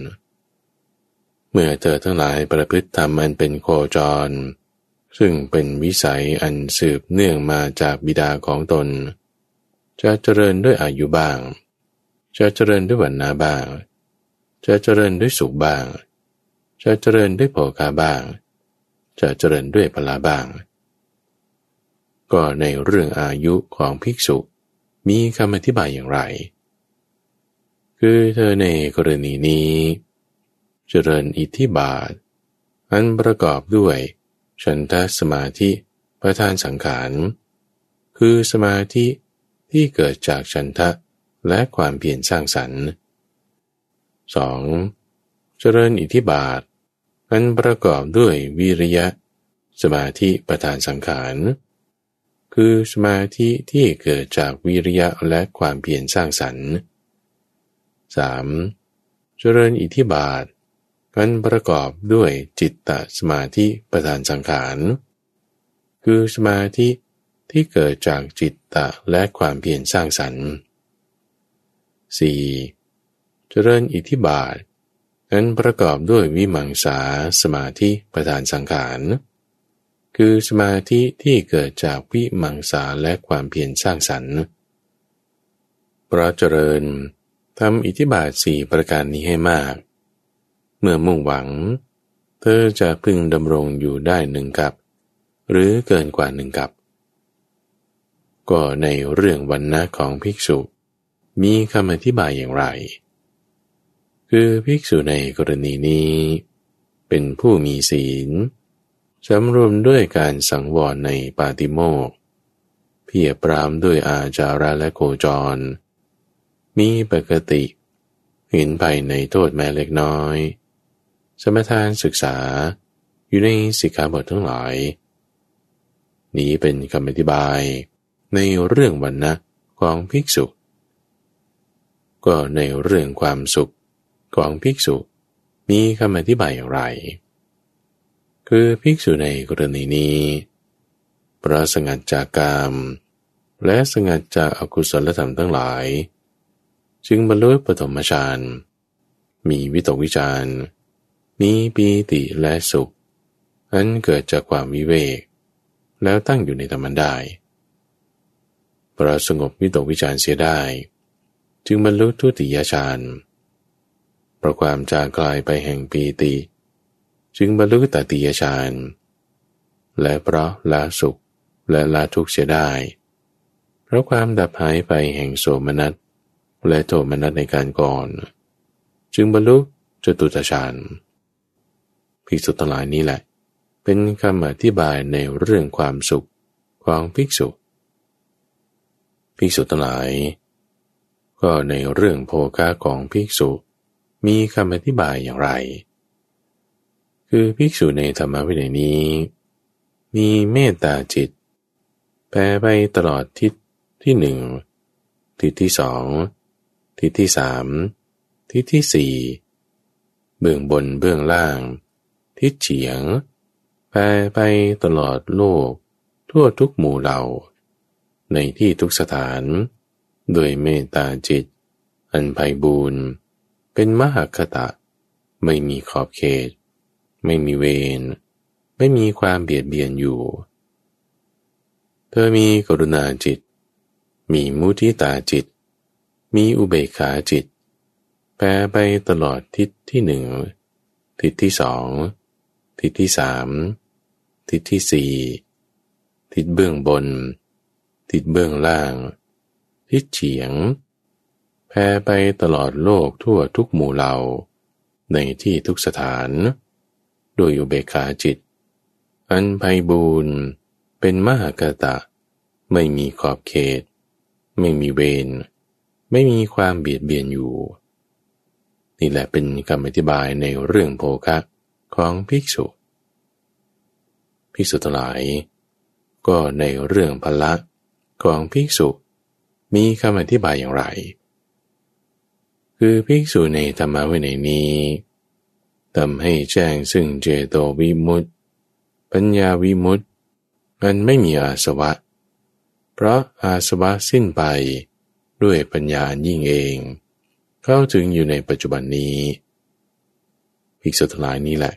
เมื่อเธอทั้งหลายประพฤติธรรมอันเป็นโคจร ซึ่งเป็นวิสัยอันสืบเนื่องมาจากบิดาของตน จะเจริญด้วยอายุบ้าง จะเจริญด้วยวันนาบ้าง จะเจริญด้วยสุขบ้าง จะเจริญด้วยโภคาบ้าง จะเจริญด้วยพลาบ้าง ก็ในเรื่องอายุของภิกษุมีคำอธิบายอย่างไร คือเธอในกรณีนี้ เจริญอิทธิบาท อันประกอบด้วย ฉันทสมาธิประธานสังขาร คือสมาธิที่เกิดจากฉันทะ และความเพียรสร้างสรรค์ 2. เจริญอิทธิบาทอันประกอบด้วยวิริยะ สมาธิประธานสังขาร คือสมาธิที่เกิดจากวิริยะและความเพียรสร้างสรรค์ 3. เจริญอิทธิบาทกันประกอบด้วยจิตตสมาธิประธานสังขาร คือสมาธิที่เกิดจากจิตตะและความเพียรสร้างสรรค์ 4. เจริญอิทธิบาท นั้นประกอบด้วยวิมังสาสมาธิประธานสังขารคือสมาธิที่เกิดจากวิมังสาและความเพียรสร้างสรรค์พระเจริญทำอิทธิบาทสี่ประการนี้ให้มาก เมื่อมุ่งหวัง เธอจะพึงดำรงอยู่ได้หนึ่งกับ หรือเกินกว่าหนึ่งกับ ก็ในเรื่องวันนะของภิกษุ มีคำอธิบายอย่างไร คือภิกษุในกรณีนี้ เป็นผู้มีศีลสำรวมด้วยการสังวรในปาติโมกเพียรปรามด้วยอาจาระและโคจร มีปกติเห็นภายในโทษแม้เล็กน้อย สมทานศึกษาอยู่ในสิกขาบททั้งหลาย นี้เป็นคำอธิบายในเรื่องวันนะของภิกษุ ก็ในเรื่องความสุขของภิกษุ มีคำอธิบายอย่างไร คือภิกษุในกรณีนี้พระสงัดจากกามและสงัดจากอากุศลธรรมทั้งหลาย จึงบรรลุปฐมฌานมีวิตกวิจารมีปีติและสุข อันเกิดจากความวิเวก แล้วตั้งอยู่ในธรรมได้พระสงบวิตกวิจารเสียได้ จึงบรรลุทุติยฌานเพราะความจากกลายไปแห่งปีติ จึงบรรลุตติยฌานและเพราะละสุขและละทุกข์เสียได้ เพราะความดับหายไปแห่งโสมนัสและโทมนัสในการก่อน จึงบรรลุจตุตฌานภิกษุทั้งหลายนี้แหละ เป็นคำอธิบายในเรื่องความสุขของภิกษุภิกษุทั้งหลาย ก็ในเรื่องโภคาของภิกษุ มีคำอธิบายอย่างไร คือภิกษุในธรรมวินัยนี้ มีเมตตาจิต แผ่ไปตลอดทิศที่หนึ่งทิศที่สองทิศที่สามทิศที่สี่เบื้องบนเบื้องล่าง ทิศเฉียงแผ่ไปตลอดโลก ทั่วทุกหมู่เหล่า ในที่ทุกสถาน โดยเมตตาจิต อันไพบูรณ์เป็นมหาคตะ ไม่มีขอบเขต ไม่มีเวรไม่มีความเบียดเบียนอยู่ เธอมีกรุณาจิต มีมุทิตาจิต มีอุเบกขาจิต แปรไปตลอดทิศที่หนึ่ง ทิศที่สอง ทิศที่สาม ทิศที่สี่ ทิศเบื้องบน ทิศเบื้องล่าง ทิศเฉียงแพ่ไปตลอดโลกทั่วทุกหมู่เหล่า ในที่ทุกสถาน โดยอุเบกขาจิต อันไพบูรณ์เป็นมหากตะ ไม่มีขอบเขต ไม่มีเวรไม่มีความเบียดเบียนอยู่ นี่แหละเป็นคำอธิบายในเรื่องโภคะของภิกษุ ภิกษุทั้งหลาย ก็ในเรื่องพละของภิกษุ มีคำอธิบายอย่างไร คือภิกษุในธรรมะวินัยนี้ทำให้แจ้งซึ่งเจโตวิมุตติ ปัญญาวิมุตติมันไม่มีอาสวะ เพราะอาสวะสิ้นไปด้วยปัญญายิ่งเอง เข้าถึงอยู่ในปัจจุบันนี้ ภิกษุทั้งหลายนี้แหละ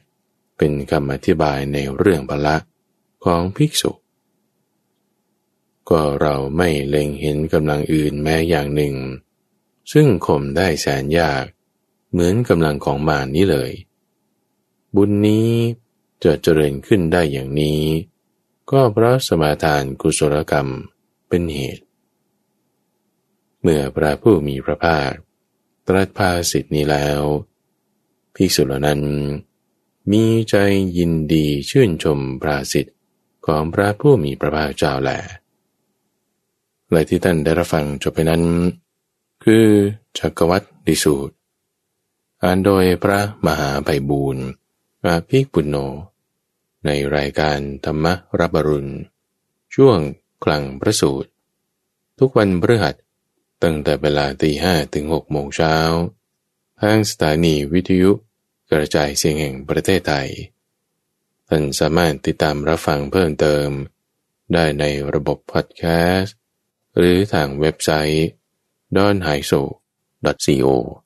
เป็นคำอธิบายในเรื่องพละของภิกษุ ก็เราไม่เล็งเห็นกำลังอื่นแม้อย่างหนึ่ง ซึ่งข่มได้แสนยาก เหมือนกำลังของมานนี้เลย บุญนี้จะเจริญขึ้นได้อย่างนี้ ก็เพราะสมาทานกุศลกรรมเป็นเหตุ เมื่อพระผู้มีพระภาคตรัสภาสิทธินี้แล้วภิกษุเหล่านั้น มีใจยินดีชื่นชมพระสิทธิ์ของพระผู้มีพระภาคเจ้าแหละ และที่ท่านได้รับฟังจบไปนั้น คือจักรวัตดิสูตร อ่านโดยพระมหาไพบูรณ์อาภิกปุณโญในรายการธรรมรับรุณ ช่วงกลางพระสูตร ทุกวันพฤหัสตั้งแต่เวลาตีห้ถึงหกโมงเช้าทางสถานีวิทยุกระจายเสียงแห่งประเทศไทย ท่านสามารถติดตามรับฟังเพิ่มเติม ได้ในระบบพอดแคสต์ หรือทางเว็บไซต์ d o n h a i s o co